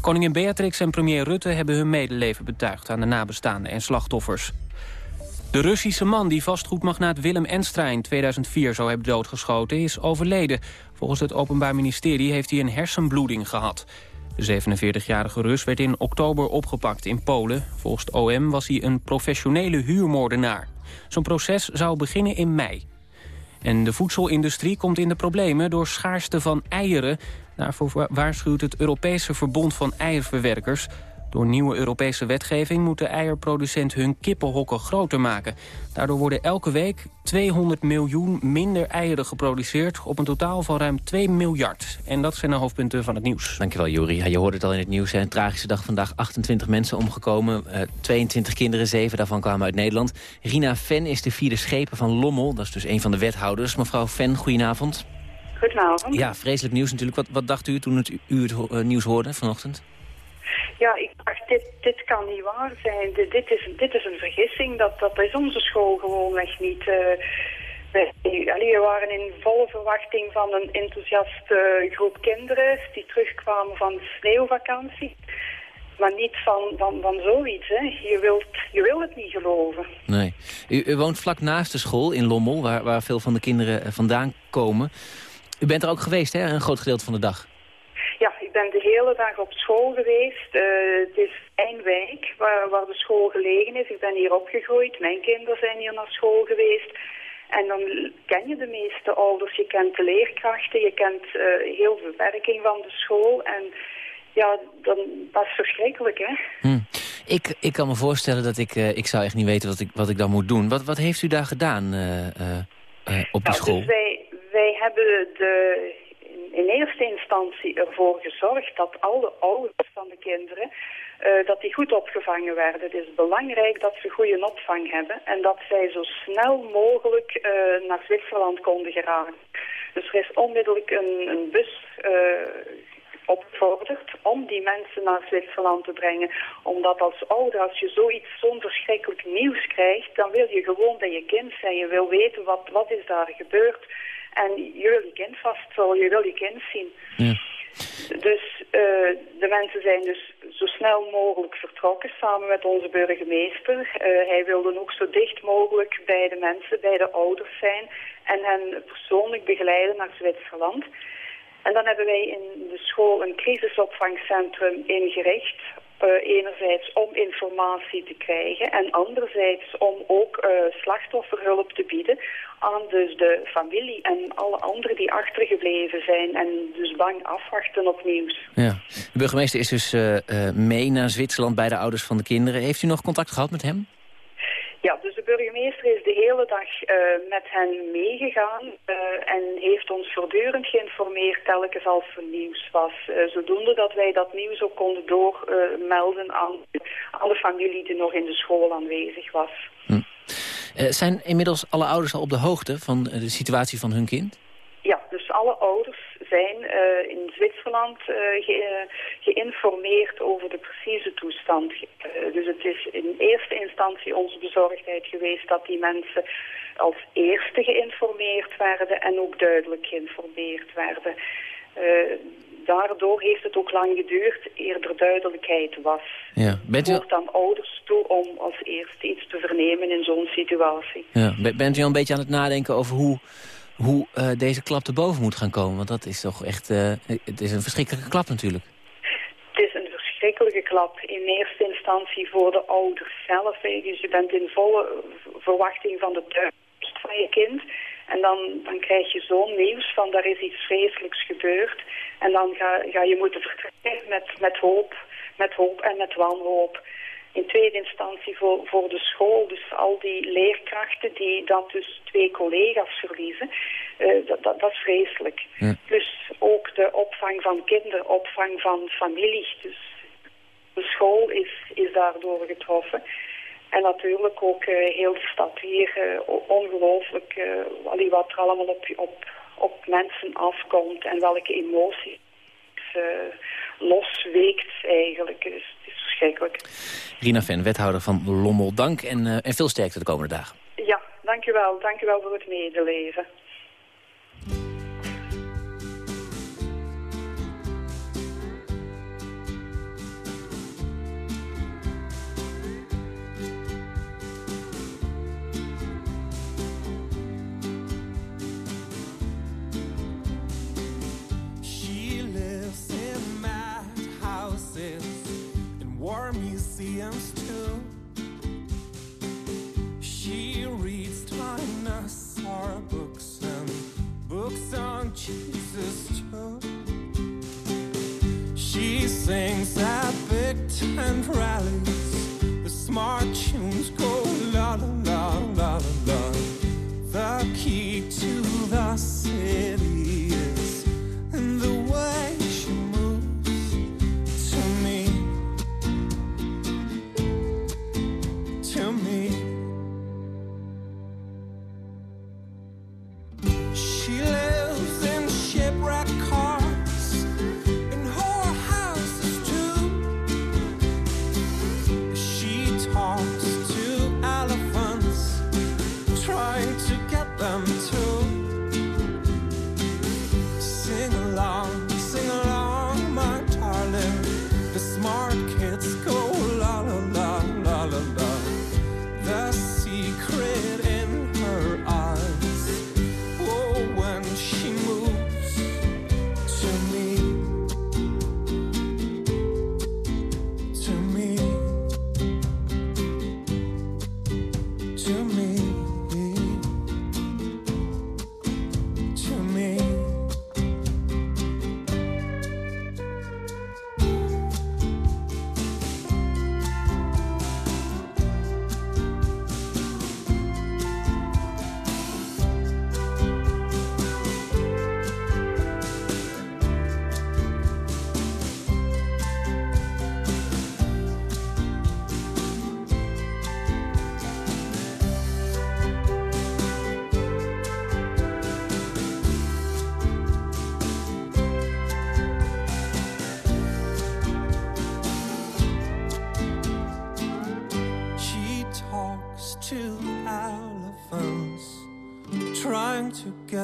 Koningin Beatrix en premier Rutte hebben hun medeleven betuigd aan de nabestaanden en slachtoffers. De Russische man die vastgoedmagnaat Willem Enstra in 2004 zou hebben doodgeschoten is overleden. Volgens het Openbaar Ministerie heeft hij een hersenbloeding gehad. De 47-jarige Rus werd in oktober opgepakt in Polen. Volgens OM was hij een professionele huurmoordenaar. Zo'n proces zou beginnen in mei. En de voedselindustrie komt in de problemen door schaarste van eieren. Daarvoor wa- waarschuwt het Europese Verbond van Eierverwerkers. Door nieuwe Europese wetgeving moet de eierproducent hun kippenhokken groter maken. Daardoor worden elke week 200 miljoen minder eieren geproduceerd... op een totaal van ruim 2 miljard. En dat zijn de hoofdpunten van het nieuws. Dankjewel, Juri. Ja, je hoorde het al in het nieuws. hè. Een tragische dag vandaag. 28 mensen omgekomen. eh, 22 kinderen, 7 daarvan kwamen uit Nederland. Rina Ven is de vierde schepen van Lommel. Dat is dus een van de wethouders. Mevrouw Ven, goedenavond. Goedenavond. Ja, vreselijk nieuws natuurlijk. Wat, wat dacht u toen het, u het eh, nieuws hoorde vanochtend? Ja, ik dacht, dit, dit kan niet waar zijn. Dit, dit, is, dit is een vergissing. Dat, dat is onze school gewoonweg niet. eh we waren in volle verwachting van een enthousiaste groep kinderen... die terugkwamen van sneeuwvakantie. Maar niet van, van, van zoiets. Hè. Je, wilt, je wilt het niet geloven. Nee. U, u woont vlak naast de school in Lommel, waar, waar veel van de kinderen eh, vandaan komen. U bent er ook geweest, hè, een groot gedeelte van de dag? Ben de hele dag op school geweest. Eh, het is één wijk waar, waar de school gelegen is. Ik ben hier opgegroeid. Mijn kinderen zijn hier naar school geweest. En dan ken je de meeste ouders. Je kent de leerkrachten. Je kent eh, heel de werking van de school. En ja, dan, dat is verschrikkelijk, hè. Hm. Ik, ik kan me voorstellen dat ik... eh, ik zou echt niet weten wat ik, wat ik dan moet doen. Wat, wat heeft u daar gedaan op die Nou, school? Dus wij, wij hebben de, in, eerste instantie ervoor gezorgd dat alle ouders van de kinderen eh, dat die goed opgevangen werden. Het is belangrijk dat ze goede opvang hebben en dat zij zo snel mogelijk eh, naar Zwitserland konden geraken. Dus er is onmiddellijk een, een bus eh, opgevorderd om die mensen naar Zwitserland te brengen. Omdat als ouder, als je zoiets, zo'n verschrikkelijk nieuws krijgt, dan wil je gewoon bij je kind zijn. Je wil weten wat, wat is daar gebeurd. En je wil je kind vasthouden, je wil je kind zien. Dus eh, de mensen zijn dus zo snel mogelijk vertrokken samen met onze burgemeester. Eh, hij wilde ook zo dicht mogelijk bij de mensen, bij de ouders zijn en hen persoonlijk begeleiden naar Zwitserland. En dan hebben wij in de school een crisisopvangcentrum ingericht. Eh, enerzijds om informatie te krijgen en anderzijds om ook eh, slachtofferhulp te bieden aan dus de familie en alle anderen die achtergebleven zijn en dus bang afwachten op nieuws. Ja. De burgemeester is dus eh, mee naar Zwitserland bij de ouders van de kinderen. Heeft u nog contact gehad met hem? Ja, dus burgemeester is de hele dag eh, met hen meegegaan eh, en heeft ons voortdurend geïnformeerd telkens als er nieuws was. eh, zodoende dat wij dat nieuws ook konden doormelden aan, aan de familie die nog in de school aanwezig was. Eh, zijn inmiddels alle ouders al op de hoogte van de situatie van hun kind? Ja, dus alle ouders zijn eh, in Zwitserland eh, ge- geïnformeerd over de precieze toestand. Eh, dus het is in eerste instantie onze bezorgdheid geweest dat die mensen als eerste geïnformeerd werden en ook duidelijk geïnformeerd werden. Eh, daardoor heeft het ook lang geduurd eer er duidelijkheid was. Ja. Bent u, Het hoort aan ouders toe om als eerste iets te vernemen in zo'n situatie. ja. be- Bent u al een beetje aan het nadenken over hoe, hoe eh, deze klap te boven moet gaan komen? Want dat is toch echt... eh, het is een verschrikkelijke klap natuurlijk. Het is een verschrikkelijke klap. In eerste instantie voor de ouders zelf. Dus je bent in volle verwachting van de thuiskomst van je kind. En dan, dan krijg je zo'n nieuws van er is iets vreselijks gebeurd. En dan ga, ga je moeten vertrekken met, met hoop met hoop en met wanhoop. In tweede instantie voor, voor de school, dus al die leerkrachten die dat dus twee collega's verliezen, eh, dat, dat, dat is vreselijk. Plus ook de opvang van kinderen, opvang van familie. Dus de school is, is daardoor getroffen. En natuurlijk ook eh, heel de stad hier, eh, ongelooflijk wat er allemaal op, op, op mensen afkomt en welke emoties losweekt eigenlijk. Dus het is verschrikkelijk. Rina Ven, wethouder van Lommel, dank en, eh, en veel sterkte de komende dagen. Ja, dankjewel. Dankjewel voor het medeleven. Museums too.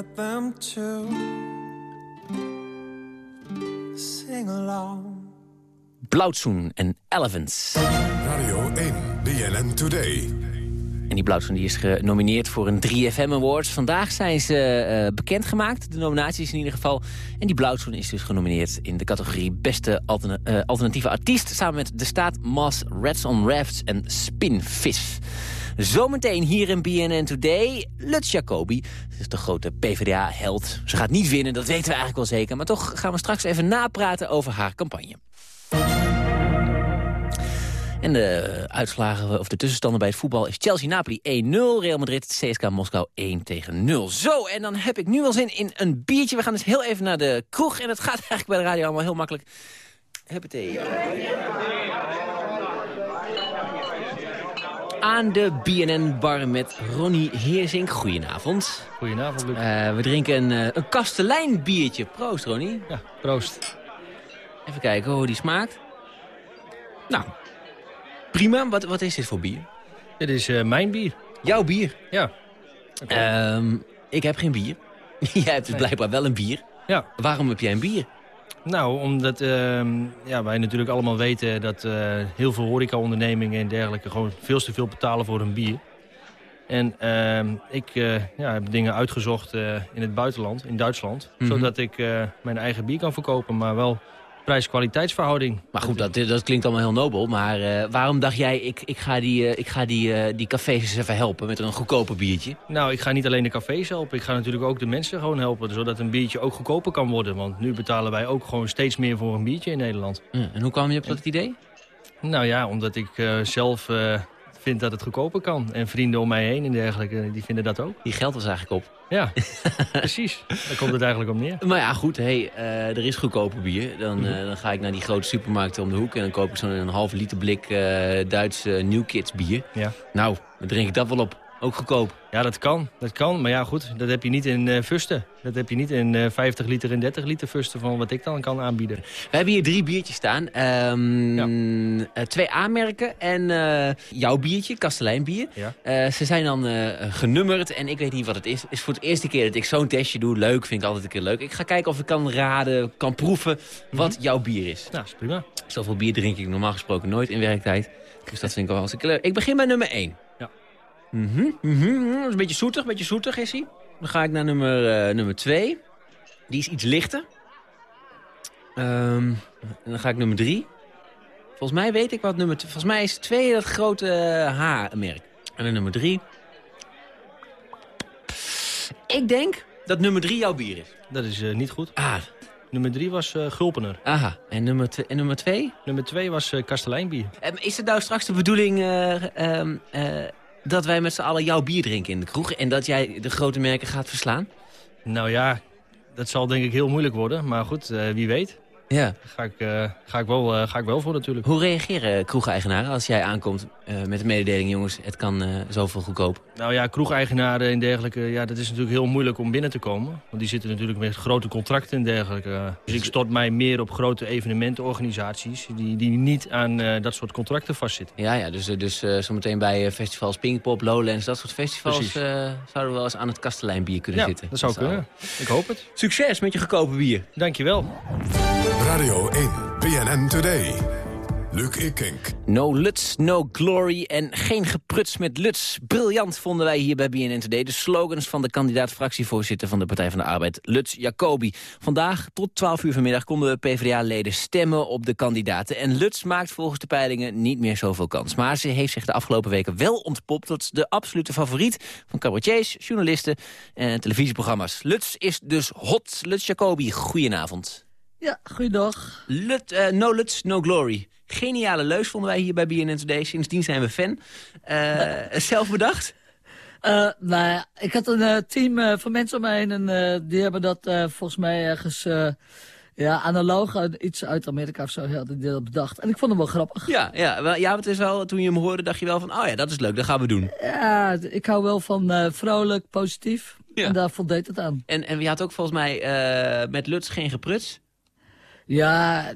Get them to sing along. Blauwtsoen en Elephants. Radio 1, BNN Today. En die Blauwtsoen die is genomineerd voor een 3FM Awards. Vandaag zijn ze eh, bekendgemaakt, de nominaties in ieder geval. En die Blauwtsoen is dus genomineerd in de categorie Beste Alterna- eh, Alternatieve Artiest... samen met De Staat, Mas, Reds on Rafts en Spinvis. Zometeen hier in BNN Today, Lutz Jacobi. Ze is de grote PvdA-held. Ze gaat niet winnen, dat weten we eigenlijk wel zeker. Maar toch gaan we straks even napraten over haar campagne. En de uitslagen of de tussenstanden bij het voetbal is Chelsea-Napoli 1-0, Real Madrid, CSK Moskou 1 tegen 0. Zo, en dan heb ik nu wel zin in een biertje. We gaan dus heel even naar de kroeg en het gaat [LAUGHS] eigenlijk bij de radio allemaal heel makkelijk. Huppatee. Aan de BNN-bar met Ronnie Heersink. Goedenavond. Goedenavond, Luc. Eh, we drinken een, eh, een kastelein biertje. Proost, Ronnie. Ja, proost. Even kijken hoe die smaakt. Nou, prima. Wat, wat is dit voor bier? Dit is eh, mijn bier. Jouw bier? Ja. Ehm, ik heb geen bier. [LAUGHS] Jij hebt dus blijkbaar wel een bier. Ja. Waarom heb jij een bier? Nou, omdat ehm, ja, wij natuurlijk allemaal weten dat eh, heel veel horecaondernemingen en dergelijke gewoon veel te veel betalen voor hun bier. En ehm, ik eh, ja, heb dingen uitgezocht eh, in het buitenland, in Duitsland. Mhm. Zodat ik mijn eigen bier kan verkopen, maar wel prijs-kwaliteitsverhouding. Maar goed, dat, dat klinkt allemaal heel nobel. Maar eh, waarom dacht jij, ik, ik ga, die, eh, ik ga die, eh, die cafés eens even helpen met een goedkoper biertje? Nou, ik ga niet alleen de cafés helpen. Ik ga natuurlijk ook de mensen gewoon helpen. Zodat een biertje ook goedkoper kan worden. Want nu betalen wij ook gewoon steeds meer voor een biertje in Nederland. Ja, en hoe kwam je op dat idee? Nou ja, omdat ik zelf vind dat het goedkoper kan. En vrienden om mij heen en dergelijke, die vinden dat ook. Die geld was eigenlijk op. Ja, [LAUGHS] precies. Daar komt het eigenlijk op neer. Maar ja, goed, hey, eh, er is goedkoper bier. Dan, eh, dan ga ik naar die grote supermarkten om de hoek... en dan koop ik zo'n halve liter blik eh Duits eh, New Kids bier. Ja. Nou, dan drink ik dat wel op. Ook goedkoop. Ja, dat kan. Dat kan. Maar ja, goed, dat heb je niet in eh fusten. Dat heb je niet in eh 50 liter en 30 liter fusten van wat ik dan kan aanbieden. We hebben hier drie biertjes staan. Ehm, eh, twee aanmerken en eh, jouw biertje, Kastelijnbier. Ja. Eh, ze zijn dan eh, genummerd en ik weet niet wat het is. Het is voor het eerste keer dat ik zo'n testje doe. Leuk, vind ik altijd een keer leuk. Ik ga kijken of ik kan raden, kan proeven wat jouw bier is. Nou, is prima. Zoveel bier drink ik normaal gesproken nooit in werktijd. Dus dat vind ik wel hartstikke leuk. Ik begin bij nummer 1. Mhm, mhm, Dat is een beetje zoetig, een beetje zoetig is hij. Dan ga ik naar nummer, eh, nummer 2. Die is iets lichter. Ehm, en dan ga ik nummer 3. Volgens mij weet ik wat nummer 2... Volgens mij is 2 dat grote eh, H-merk. En dan nummer 3. Ik denk dat nummer 3 jouw bier is. Dat is eh, niet goed. Ah. Nummer 3 was Gulpener. Aha. En nummer 2? En nummer 2? Nummer 2 was eh Kastelijnbier. Ehm, is het nou straks de bedoeling ehm, eh, dat wij met z'n allen jouw bier drinken in de kroeg... en dat jij de grote merken gaat verslaan? Nou ja, dat zal denk ik heel moeilijk worden. Maar goed, eh, wie weet. Ja. Ga ik, eh, ga, ik wel, eh, ga ik wel voor natuurlijk. Hoe reageren kroegeigenaren als jij aankomt eh, met de mededeling... jongens, het kan eh, zoveel goedkoop? Nou ja, kroegeigenaren en dergelijke, ja, dat is natuurlijk heel moeilijk om binnen te komen. Want die zitten natuurlijk met grote contracten en dergelijke. Dus ik stort mij meer op grote evenementenorganisaties... die, die niet aan eh, dat soort contracten vastzitten. Ja, ja dus, dus eh, zometeen bij festivals Pinkpop, Lowlands... dat soort festivals eh, zouden we wel eens aan het kastelijnbier kunnen Ja, zitten. dat zou kunnen. Ik hoop het. Succes met je goedkope bier. Dankjewel. Radio 1, BNN Today. Luc Ikink. No Luts, no glory en geen gepruts met Luts. Briljant vonden wij hier bij BNN Today. De slogans van de kandidaat-fractievoorzitter van de Partij van de Arbeid, Luts Jacobi. Vandaag tot 12 uur vanmiddag konden we PvdA-leden stemmen op de kandidaten. En Luts maakt volgens de peilingen niet meer zoveel kans. Maar ze heeft zich de afgelopen weken wel ontpopt tot de absolute favoriet van cabaretiers, journalisten en televisieprogramma's. Luts is dus hot. Luts Jacobi, goedenavond. Ja, goeiedag. Lut, eh, no Luts, no glory. Geniale leus vonden wij hier bij BNN Today. Sindsdien zijn we fan. Eh, [LAUGHS] zelf bedacht? Eh, nou ja, ik had een team van mensen om me heen en die hebben dat volgens mij ergens ja, analoog iets uit Amerika of zo hadden die dat bedacht. En ik vond hem wel grappig. Ja, ja, wel, ja, het is wel, toen je hem hoorde dacht je wel van... oh ja, dat is leuk, dat gaan we doen. Ja, ik hou wel van eh, vrolijk, positief. En daar voldeed het aan. En, en je had ook volgens mij met Luts geen gepruts. Ja,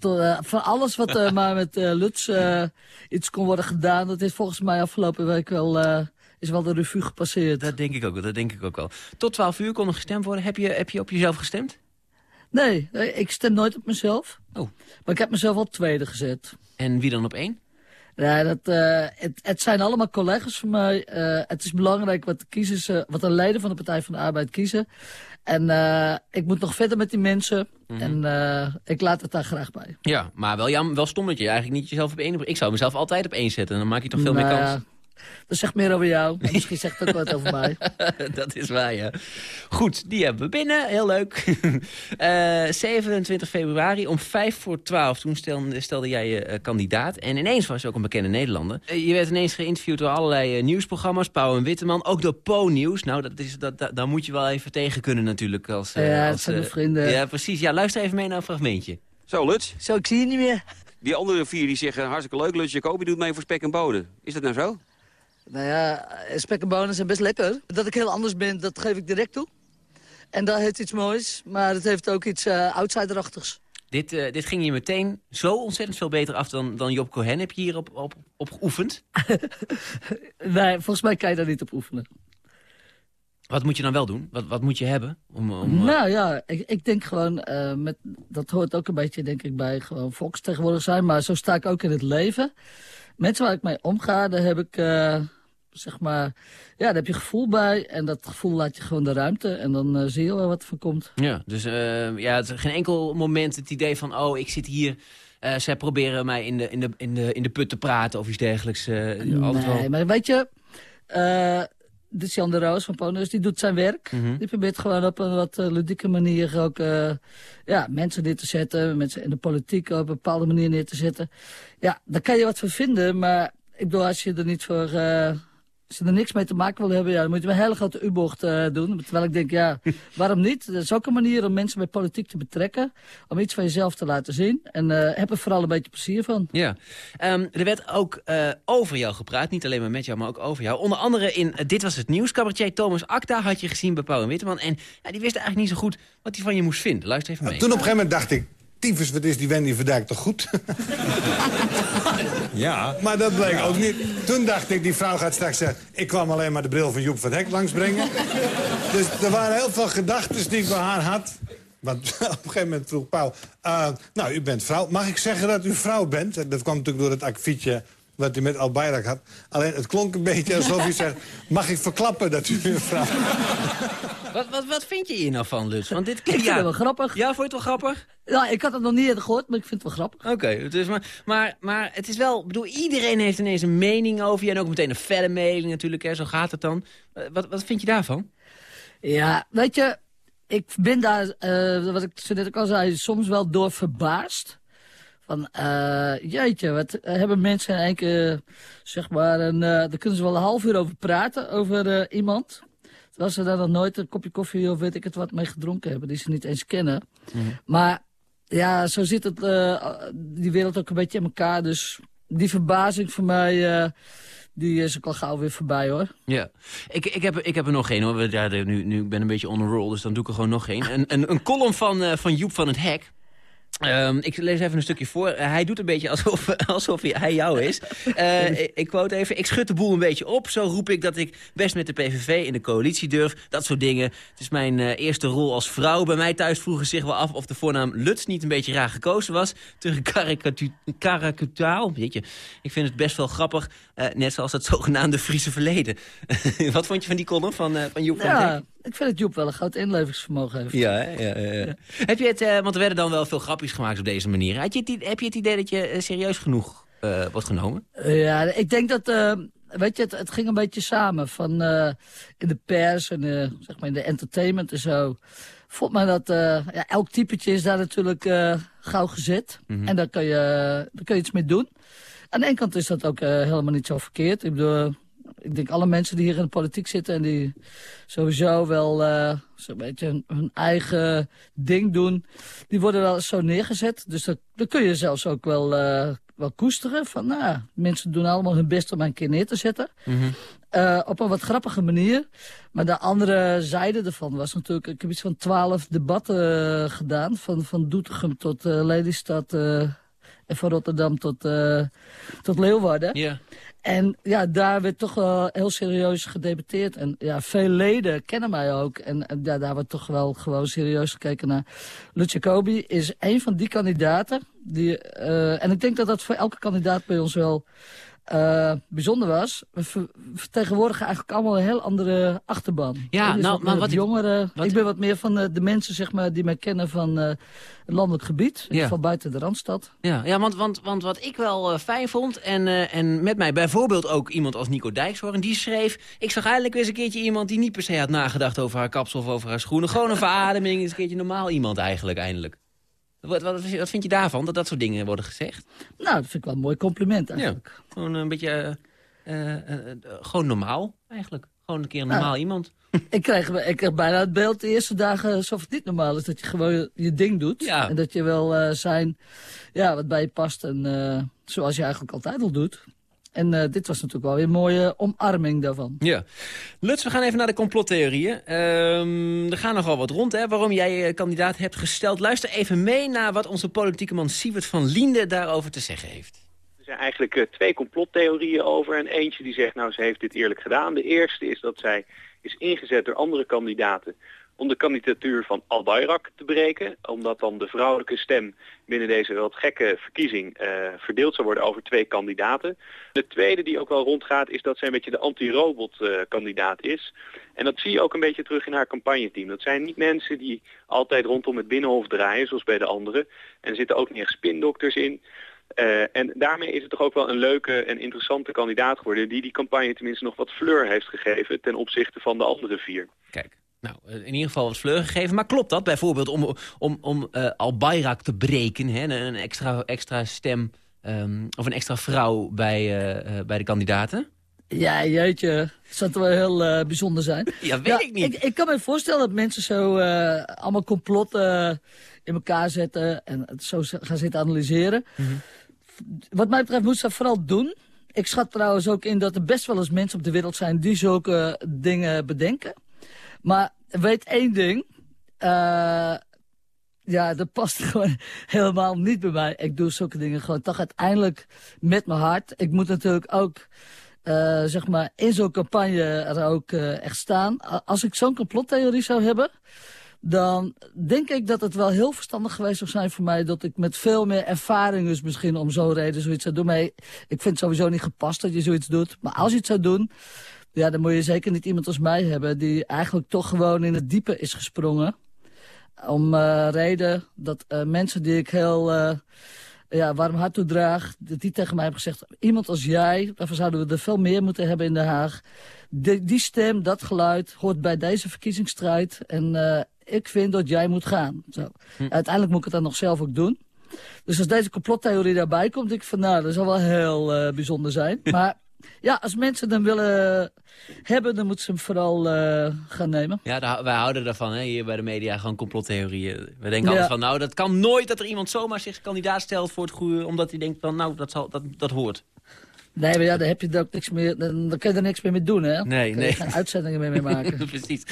eh, van alles wat er [LAUGHS] maar met eh Lutz eh, iets kon worden gedaan... dat is volgens mij afgelopen week wel, eh, is wel de revue gepasseerd. Dat denk ik ook wel, dat denk ik ook wel. Tot 12 uur kon er gestemd worden. Heb je, heb je op jezelf gestemd? Nee, eh, ik stem nooit op mezelf. Oh. Maar ik heb mezelf al tweede gezet. En wie dan op één? Ja, dat, eh, het, het zijn allemaal collega's van mij. Eh, het is belangrijk wat de, kiezers, eh, wat de leden van de Partij van de Arbeid kiezen. En ik moet nog verder met die mensen. Mhm. En ik laat het daar graag bij. Ja, maar wel, jam, wel stom dat je eigenlijk niet jezelf op één... Ik zou mezelf altijd op één zetten, dan maak je toch veel meer Nou kans. Dat zegt meer over jou. Maar misschien zegt het ook wat over mij. [LAUGHS] dat is waar, ja. Goed, die hebben we binnen. Heel leuk. [LAUGHS] Eh 27 februari om 5 voor 12. Toen stelde, stelde jij je eh, kandidaat. En ineens was je ook een bekende Nederlander. Eh, je werd ineens geïnterviewd door allerlei eh, nieuwsprogramma's. Pauw en Witteman. Ook door Po Nieuws. Nou, dat is, dat, dat, daar moet je wel even tegen kunnen natuurlijk. Als, eh, Ja, dat als, zijn de eh, vrienden. Ja, precies. Ja, luister even mee naar een fragmentje. Zo, Luts. Zo, ik zie je niet meer. Die andere vier die zeggen hartstikke leuk. Luts Jacobi doet mee voor spek en bonen. Is dat nou zo? Nou ja, eh, spek en bonen zijn best lekker. Dat ik heel anders ben, dat geef ik direct toe. En dat heeft iets moois, maar het heeft ook iets uh, outsiderachtigs. Dit, eh, dit ging je meteen zo ontzettend veel beter af dan, dan Job Cohen. Heb je hier op, op, op geoefend? [LAUGHS] Nee, volgens mij kan je daar niet op oefenen. Wat moet je dan wel doen? Wat, wat moet je hebben? Om, om, Nou ja, ik, ik denk gewoon, eh, met, dat hoort ook een beetje denk ik bij gewoon volksvertegenwoordiger zijn. Maar zo sta ik ook in het leven. Mensen waar ik mee omga, daar heb ik, eh, zeg maar, ja, daar heb je gevoel bij. En dat gevoel laat je gewoon de ruimte. En dan eh, zie je wel wat er van komt. Ja, dus eh, ja, het is geen enkel moment het idee van... oh, ik zit hier, eh, zij proberen mij in de, in, de, in, de, in de put te praten of iets dergelijks. altijd wel- Nee, maar weet je, dit is Jan de Roos van Ponus, die doet zijn werk. Mhm. Die probeert gewoon op een wat ludieke manier ook ja, mensen neer te zetten. Mensen in de politiek op een bepaalde manier neer te zetten. Ja, daar kan je wat van vinden, maar ik bedoel, als je er niet voor... als je er niks mee te maken wil hebben, ja, dan moet je een hele grote U-bocht eh, doen. Terwijl ik denk, ja, [LAUGHS] waarom niet? Dat is ook een manier om mensen bij politiek te betrekken. Om iets van jezelf te laten zien. En eh, heb er vooral een beetje plezier van. Ja, Ehm, er werd ook eh, over jou gepraat. Niet alleen maar met jou, maar ook over jou. Onder andere in Dit Was Het Nieuws. Cabaretier Thomas Akda had je gezien bij Pauw en Witteman. En ja, die wist eigenlijk niet zo goed wat hij van je moest vinden. Luister even mee. Toen op een gegeven moment dacht ik... Tyfus, wat is die Wendy Verdijk toch goed? [LAUGHS] ja. Maar dat bleek ook niet. Toen dacht ik, die vrouw gaat straks zeggen... ik kwam alleen maar de bril van Joep van Hek langsbrengen. dus er waren heel veel gedachten die ik bij haar had. Want [LAUGHS] op een gegeven moment vroeg Paul... eh, nou, u bent vrouw. Mag ik zeggen dat u vrouw bent? Dat kwam natuurlijk door het akfietje wat hij met Al Bayrak had. Alleen, het klonk een beetje alsof hij zegt... mag ik verklappen dat u een vrouw Wat, wat, wat vind je hier nou van, Lutz? Want dit [LAUGHS] klinkt ja. wel grappig. Ja, vond je het wel grappig? Ja, ik had het nog niet eerder gehoord, maar ik vind het wel grappig. Oké, dus maar, maar, maar het is wel... ik bedoel, iedereen heeft ineens een mening over je. En ook meteen een felle mening natuurlijk, hè, zo gaat het dan. Eh, Wat, wat vind je daarvan? Ja, weet je, ik ben daar, eh, wat ik zo net ook al zei, soms wel door verbaasd. Van, eh, jeetje, wat hebben mensen in één keer, zeg maar, een, daar kunnen ze wel een half uur over praten, over iemand. Terwijl ze daar nog nooit een kopje koffie of weet ik het wat mee gedronken hebben, die ze niet eens kennen. Maar ja, zo zit het, eh, die wereld ook een beetje in elkaar. Dus die verbazing voor mij, eh, die is ook al gauw weer voorbij hoor. Ja, ik, ik, heb, ik heb er nog één hoor. Ja, nu, nu ik ben een beetje on a roll, dus dan doe ik er gewoon nog één. Een, een, een column van, eh, van Joep van het Hek. Ehm, ik lees even een stukje voor. Eh, hij doet een beetje alsof, [LAUGHS] alsof hij, hij jou is. Eh, [LAUGHS] ik, quote even. Ik schud de boel een beetje op. Zo roep ik dat ik best met de PVV in de coalitie durf. Dat soort dingen. Het is mijn eh, eerste rol als vrouw. Bij mij thuis vroegen zich wel af of de voornaam Lutz niet een beetje raar gekozen was. Te karikatu- karikataal. Weet je, ik vind het best wel grappig. eh, net zoals het zogenaamde Friese verleden. [LAUGHS] Wat vond je van die column van, eh, van Joep van Hek? Ja, ik vind dat Joep wel een groot inlevingsvermogen heeft. Ja, ja, ja, ja. Heb je het, eh, want er werden dan wel veel grapjes gemaakt op deze manier. Had je het, heb je het idee dat je eh, serieus genoeg eh, wordt genomen? Ja, ik denk dat, eh, weet je, het, het ging een beetje samen. Van eh, in de pers en eh, zeg maar in de entertainment en zo. Vond mij dat, eh, ja, elk typetje is daar natuurlijk eh, gauw gezet. Mhm. En daar kan, je, daar kun je iets mee doen. Aan de ene kant is dat ook helemaal niet zo verkeerd. Ik bedoel, ik denk alle mensen die hier in de politiek zitten... en die sowieso wel eh, zo'n beetje hun, hun eigen ding doen... die worden wel zo neergezet. Dus dat, dat kun je zelfs ook wel, eh, wel koesteren. Van, nou, mensen doen allemaal hun best om een keer neer te zetten. Eh, op een wat grappige manier. Maar de andere zijde ervan was natuurlijk... Ik heb iets van twaalf debatten gedaan. Van, van Doetinchem tot Lelystad... en van Rotterdam tot, tot Leeuwarden. Ja. En ja, daar werd toch wel heel serieus gedebatteerd. En ja, veel leden kennen mij ook. En, ja, daar wordt toch wel gewoon serieus gekeken naar. Lut Jacobi is een van die kandidaten. Die, eh, en ik denk dat dat voor elke kandidaat bij ons wel eh, bijzonder was. We ver- vertegenwoordigen eigenlijk allemaal een heel andere achterban. Ja, is nou, wat maar wat ik- jongeren. wat- Ik ben wat meer van eh, de mensen zeg maar, die mij kennen van eh, het landelijk gebied. Ja. geval buiten de Randstad. Ja, ja want, want, want wat ik wel fijn vond... En, en met mij bijvoorbeeld ook iemand als Nico Dijkshoorn... die schreef... Ik zag eindelijk weer eens een keertje iemand... die niet per se had nagedacht over haar kapsel of over haar schoenen. Gewoon een [LAUGHS] verademing. Is een keertje normaal iemand eigenlijk, eindelijk. Wat, wat, wat vind je daarvan, dat dat soort dingen worden gezegd? Nou, dat vind ik wel een mooi compliment eigenlijk. Ja, gewoon een beetje... eh, eh, eh, gewoon normaal, eigenlijk. Gewoon een keer een Nou, normaal iemand. [LAUGHS] Ik kreeg, ik bijna het beeld de eerste dagen alsof het niet normaal is. Dat je gewoon je, je ding doet. Ja. En dat je wel zijn, ja, wat bij je past. En zoals je eigenlijk altijd al doet. En eh, dit was natuurlijk wel weer een mooie omarming daarvan. Ja. Lutz, we gaan even naar de complottheorieën. Ehm, er gaan nogal wat rond, hè, waarom jij je kandidaat hebt gesteld. Luister even mee naar wat onze politieke man Sievert van Liende daarover te zeggen heeft. Er zijn eigenlijk eh, twee complottheorieën over. En eentje die zegt, nou, ze heeft dit eerlijk gedaan. De eerste is dat zij is ingezet door andere kandidaten om de kandidatuur van Al-Bayrak te breken. Omdat dan de vrouwelijke stem binnen deze wat gekke verkiezing eh, verdeeld zou worden over twee kandidaten. De tweede die ook wel rondgaat is dat zij een beetje de anti-robot eh, kandidaat is. En dat zie je ook een beetje terug in haar campagneteam. Dat zijn niet mensen die altijd rondom het binnenhof draaien, zoals bij de anderen. En er zitten ook niet echt spindokters in. Uh, en daarmee is het toch ook wel een leuke en interessante kandidaat geworden... die die campagne tenminste nog wat fleur heeft gegeven... ten opzichte van de andere vier. Kijk, nou, in ieder geval wat fleur gegeven. Maar klopt dat bijvoorbeeld om, om, om uh, Al-Bayrak te breken? Hè? Een extra, extra stem um, of een extra vrouw bij, uh, bij de kandidaten? Ja, jeetje. Het zou toch wel heel uh, bijzonder zijn. [LAUGHS] Ja, weet ja, ik niet. Ik, ik, kan me voorstellen dat mensen zo allemaal complotten in elkaar zetten... en het zo gaan zitten analyseren. Mm -hmm. Wat mij betreft moet ze dat vooral doen. Ik schat trouwens ook in dat er best wel eens mensen op de wereld zijn... die zulke dingen bedenken. Maar weet één ding... Uh, ja, dat past [LAUGHS] gewoon helemaal niet bij mij. Ik doe zulke dingen gewoon toch uiteindelijk met mijn hart. Ik moet natuurlijk ook... Uh, zeg maar, in zo'n campagne er ook uh, echt staan. Als ik zo'n complottheorie zou hebben, dan denk ik dat het wel heel verstandig geweest zou zijn voor mij... dat ik met veel meer ervaring dus misschien om zo'n reden zoiets zou doen. Ik vind het sowieso niet gepast dat je zoiets doet. Maar als je het zou doen, ja, dan moet je zeker niet iemand als mij hebben... die eigenlijk toch gewoon in het diepe is gesprongen. Om uh, reden dat mensen die ik heel ja, warm hart toedraag, die tegen mij hebben gezegd... iemand als jij, daarvoor zouden we er veel meer moeten hebben in Den Haag. De, die stem, dat geluid, hoort bij deze verkiezingsstrijd. En ik vind dat jij moet gaan. Zo. Hm. Uiteindelijk moet ik het dan nog zelf ook doen. Dus als deze complottheorie daarbij komt, denk ik van... nou, dat zal wel heel bijzonder zijn. [LAUGHS] maar ja, als mensen hem willen hebben, dan moeten ze hem vooral uh, gaan nemen. Ja, daar, wij houden ervan, hè, hier bij de media, gewoon complottheorieën. We denken ja. altijd van, nou, dat kan nooit dat er iemand zomaar zich kandidaat stelt voor het goede... omdat hij denkt van, nou, dat, zal, dat, dat hoort. Nee, maar ja, daar heb je er ook niks meer, dan, dan kun je er niks meer mee doen, hè? Nee, dan nee. geen uitzendingen meer mee [LAUGHS] maken. Precies.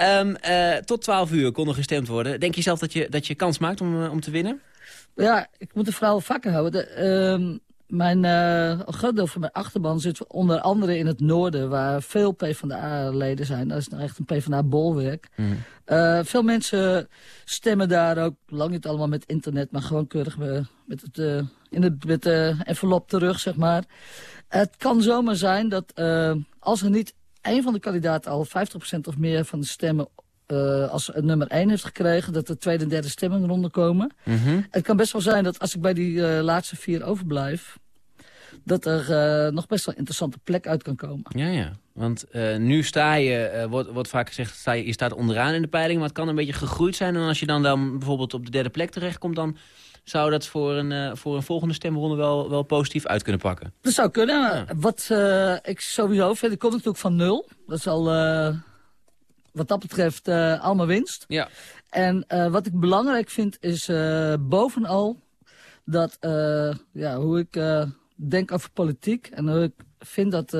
Um, uh, tot 12 uur kon er gestemd worden. Denk je zelf dat je, dat je kans maakt om, uh, om te winnen? Ja, ik moet de vrouwen vakken houden. De, uh, mijn uh, een groot deel van mijn achterban zit onder andere in het noorden... waar veel PvdA-leden zijn. Dat is nou echt een PvdA-bolwerk. Mm. Uh, veel mensen stemmen daar ook, lang niet allemaal met internet... maar gewoon keurig met het, uh, in het met de envelop terug, zeg maar. Het kan zomaar zijn dat als er niet één van de kandidaten... al 50% of meer van de stemmen uh, als nummer 1 heeft gekregen... dat de tweede en derde stemmingronde komen. Mm -hmm. Het kan best wel zijn dat als ik bij die uh, laatste vier overblijf... dat er uh, nog best wel een interessante plek uit kan komen. Ja, ja. Want nu sta je, wordt, wordt vaak gezegd, sta je, je staat onderaan in de peiling... maar het kan een beetje gegroeid zijn. En als je dan, dan bijvoorbeeld op de derde plek terechtkomt... dan zou dat voor een, voor een volgende stemronde wel, wel positief uit kunnen pakken. Dat zou kunnen. Ja. Wat ik sowieso vind, ik kom natuurlijk van nul. Dat is al wat dat betreft uh, allemaal winst. Ja. En uh, wat ik belangrijk vind is uh, bovenal dat ja, hoe ik denk over politiek... en hoe ik vind dat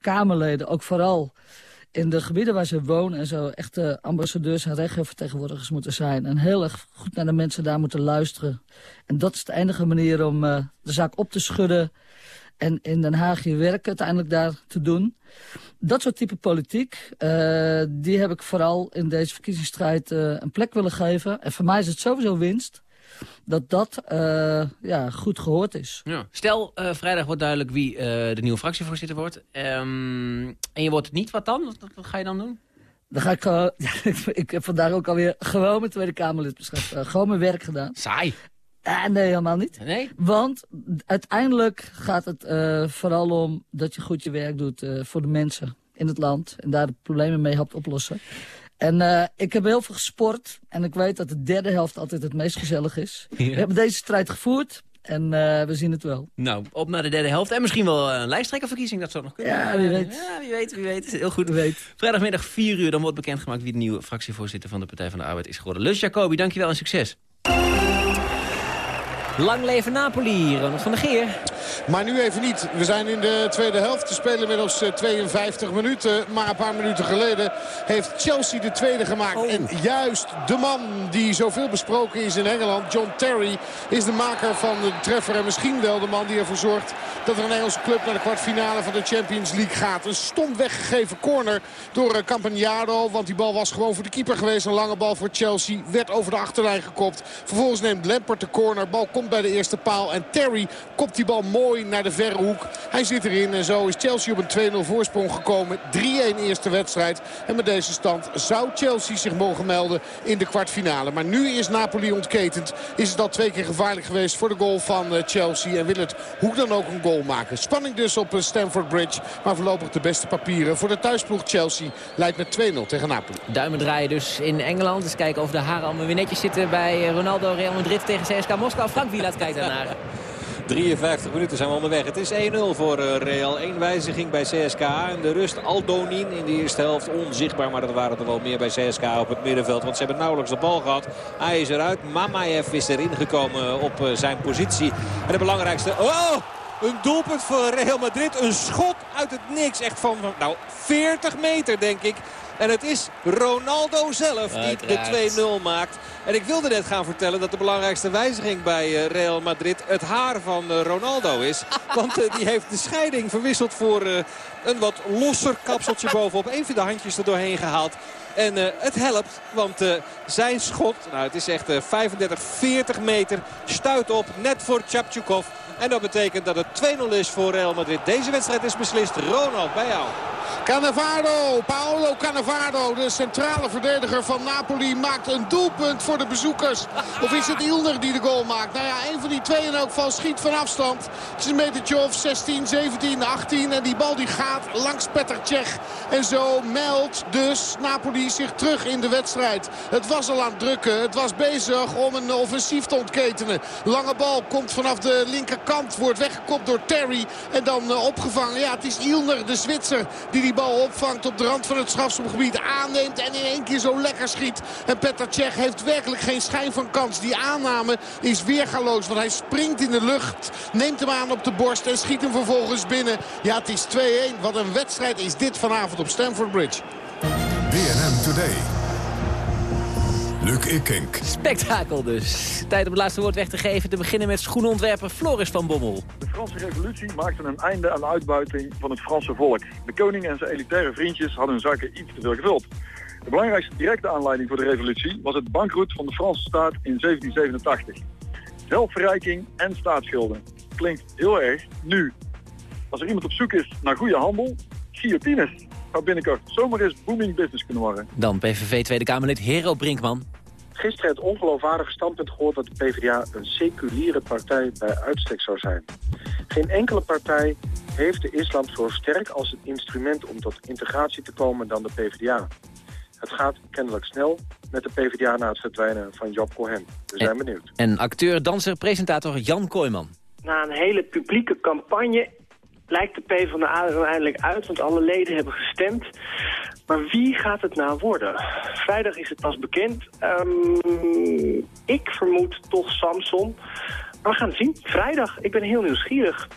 Kamerleden ook vooral in de gebieden waar ze wonen... en zo echte ambassadeurs en regiovertegenwoordigers moeten zijn... en heel erg goed naar de mensen daar moeten luisteren. En dat is de enige manier om de zaak op te schudden... en in Den Haag je werk uiteindelijk daar te doen... Dat soort type politiek, uh, die heb ik vooral in deze verkiezingsstrijd uh, een plek willen geven. En voor mij is het sowieso winst dat dat uh, ja, goed gehoord is. Ja. Stel, vrijdag wordt duidelijk wie de nieuwe fractievoorzitter wordt. Um, en je wordt het niet, wat dan? Wat, wat ga je dan doen? Dan ga ik gewoon... [LAUGHS] ik heb vandaag ook alweer gewoon mijn Tweede Kamerlid beschreven. gewoon mijn werk gedaan. Saai. Uh, nee, helemaal niet. Nee? Want uiteindelijk gaat het uh, vooral om dat je goed je werk doet uh, voor de mensen in het land. En daar de problemen mee helpt oplossen. En ik heb heel veel gesport. En ik weet dat de derde helft altijd het meest gezellig is. [LAUGHS] Ja. We hebben deze strijd gevoerd. En we zien het wel. Nou, op naar de derde helft. En misschien wel een lijsttrekkerverkiezing, dat zou nog kunnen. Ja, wie weet. Ja, wie weet, wie weet. Heel goed. Weet. Vrijdagmiddag 4 uur, dan wordt bekendgemaakt wie de nieuwe fractievoorzitter van de Partij van de Arbeid is geworden. Lus Jacobi, dankjewel en succes. Lang leven Napoli, Ronald van der Geer. Maar nu even niet. We zijn in de tweede helft. We spelen inmiddels 52 minuten. Maar een paar minuten geleden heeft Chelsea de tweede gemaakt. En juist de man die zoveel besproken is in Engeland, John Terry, is de maker van de treffer. En misschien wel de man die ervoor zorgt dat er een Engelse club naar de kwartfinale van de Champions League gaat. Een stom weggegeven corner door eh, Campagnaro. Want die bal was gewoon voor de keeper geweest. Een lange bal voor Chelsea. Werd over de achterlijn gekopt. Vervolgens neemt Lampert de corner. Bal komt bij de eerste paal. En Terry kopt die bal mooi naar de verre hoek. Hij zit erin. En zo is Chelsea op een 2-0 voorsprong gekomen. 3-1 eerste wedstrijd. En met deze stand zou Chelsea zich mogen melden in de kwartfinale. Maar nu is Napoli ontketend. Is het al twee keer gevaarlijk geweest voor de goal van eh, Chelsea. En wil het hoe dan ook een goal maken. Spanning dus op eh, Stamford Bridge. Maar voorlopig de beste papieren voor de thuisploeg Chelsea. Leidt met 2-0 tegen Napoli. Duimen draaien dus in Engeland. Dus kijken of de haren allemaal weer netjes zitten bij eh, Ronaldo Real Madrid tegen CSK Moskou. Frank Wieland kijkt daarnaar. [LAUGHS] 53 minuten zijn we onderweg. Het is 1-0 voor eh, Real. Eén wijziging bij CSK. En de rust Aldonin in de eerste helft onzichtbaar. Maar dat waren er wel meer bij CSK op het middenveld. Want ze hebben nauwelijks de bal gehad. Hij is eruit. Mamaev is erin gekomen op eh, zijn positie. En de belangrijkste... Oh! Een doelpunt voor Real Madrid. Een schot uit het niks. Echt van nou, 40 meter denk ik. En het is Ronaldo zelf die de 2-0 maakt. En ik wilde net gaan vertellen dat de belangrijkste wijziging bij eh, Real Madrid het haar van eh, Ronaldo is. [LAUGHS] Want eh, die heeft de scheiding verwisseld voor een wat losser kapseltje [LAUGHS] bovenop. Een van de handjes er doorheen gehaald. En uh, het helpt, want uh, zijn schot, nou het is echt uh, 35, 40 meter, stuit op net voor Chapchukov. En dat betekent dat het 2-0 is voor Real Madrid. Deze wedstrijd is beslist. Ronald, bij jou. Cannavaro, Paolo Cannavaro, de centrale verdediger van Napoli, maakt een doelpunt voor de bezoekers. Of is het Ilner die de goal maakt? Nou ja, een van die twee in elk geval schiet van afstand. Het is een metertje of 16, 17, 18 en die bal die gaat langs Petr Cech. En zo meldt dus Napoli zich terug in de wedstrijd. Het was al aan het drukken, het was bezig om een offensief te ontketenen. Lange bal komt vanaf de linkerkant, wordt weggekopt door Terry en dan uh, opgevangen. Ja, het is Ilner, de Zwitser, die die bal opvangt op de rand van het strafschopgebied. Aanneemt en in één keer zo lekker schiet. En Petr Cech heeft werkelijk geen schijn van kans. Die aanname is weergaloos. Want hij springt in de lucht. Neemt hem aan op de borst en schiet hem vervolgens binnen. Ja, het is 2-1. Wat een wedstrijd is dit vanavond op Stamford Bridge. BNN Today. Luc Ikink. Spektakel dus. Tijd om het laatste woord weg te geven. Te beginnen met schoenenontwerper Floris van Bommel. De Franse revolutie maakte een einde aan de uitbuiting van het Franse volk. De koning en zijn elitaire vriendjes hadden hun zakken iets te veel gevuld. De belangrijkste directe aanleiding voor de revolutie was het bankroet van de Franse staat in 1787. Zelfverrijking en staatsschulden. Klinkt heel erg nu. Als er iemand op zoek is naar goede handel, guillotines zou binnenkort zomaar eens booming business kunnen worden. Dan PVV Tweede Kamerlid Hero Brinkman. Gisteren het ongeloofwaardige standpunt gehoord dat de PvdA een seculiere partij bij uitstek zou zijn. Geen enkele partij heeft de islam zo sterk als een instrument om tot integratie te komen dan de PvdA. Het gaat kennelijk snel met de PvdA na het verdwijnen van Job Cohen. We zijn benieuwd. En acteur, danser, presentator Jan Kooijman. Na een hele publieke campagne lijkt de PvdA er eindelijk uit, want alle leden hebben gestemd. Maar wie gaat het nou worden? Vrijdag is het pas bekend. Um, ik vermoed toch Samson. Maar we gaan het zien. Vrijdag. Ik ben heel nieuwsgierig.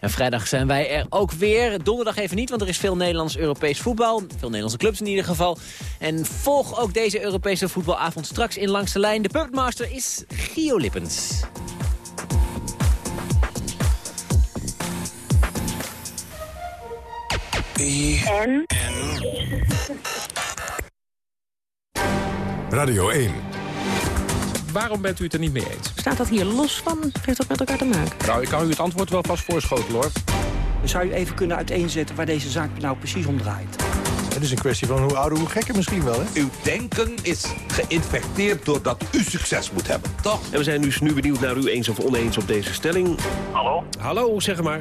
En vrijdag zijn wij er ook weer. Donderdag even niet, want er is veel Nederlands-Europees voetbal. Veel Nederlandse clubs in ieder geval. En volg ook deze Europese voetbalavond straks in Langs de Lijn. De Puntmaster is Gio Lippens. En? Radio 1. Waarom bent u het er niet mee eens? Staat dat hier los van? Heeft dat met elkaar te maken? Nou, ik kan u het antwoord wel vast voorschotelen, hoor. Zou u even kunnen uiteenzetten waar deze zaak nou precies om draait? Het is een kwestie van hoe ouder, hoe gekker misschien wel, hè? Uw denken is geïnfecteerd doordat u succes moet hebben, toch? En we zijn dus nu benieuwd naar u eens of oneens op deze stelling. Hallo? Hallo, zeg maar.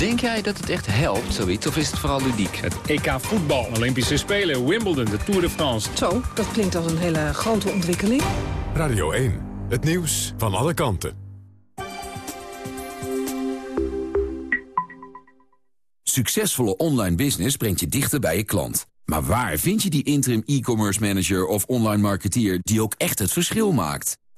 Denk jij dat het echt helpt, zoiets, of is het vooral ludiek? Het EK voetbal, Olympische Spelen, Wimbledon, de Tour de France. Zo, dat klinkt als een hele grote ontwikkeling. Radio 1, het nieuws van alle kanten. Succesvolle online business brengt je dichter bij je klant. Maar waar vind je die interim e-commerce manager of online marketeer die ook echt het verschil maakt?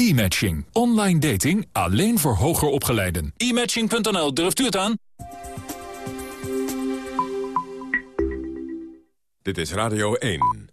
E-matching. Online dating alleen voor hoger opgeleiden. E-matching.nl, durft u het aan? Dit is Radio 1.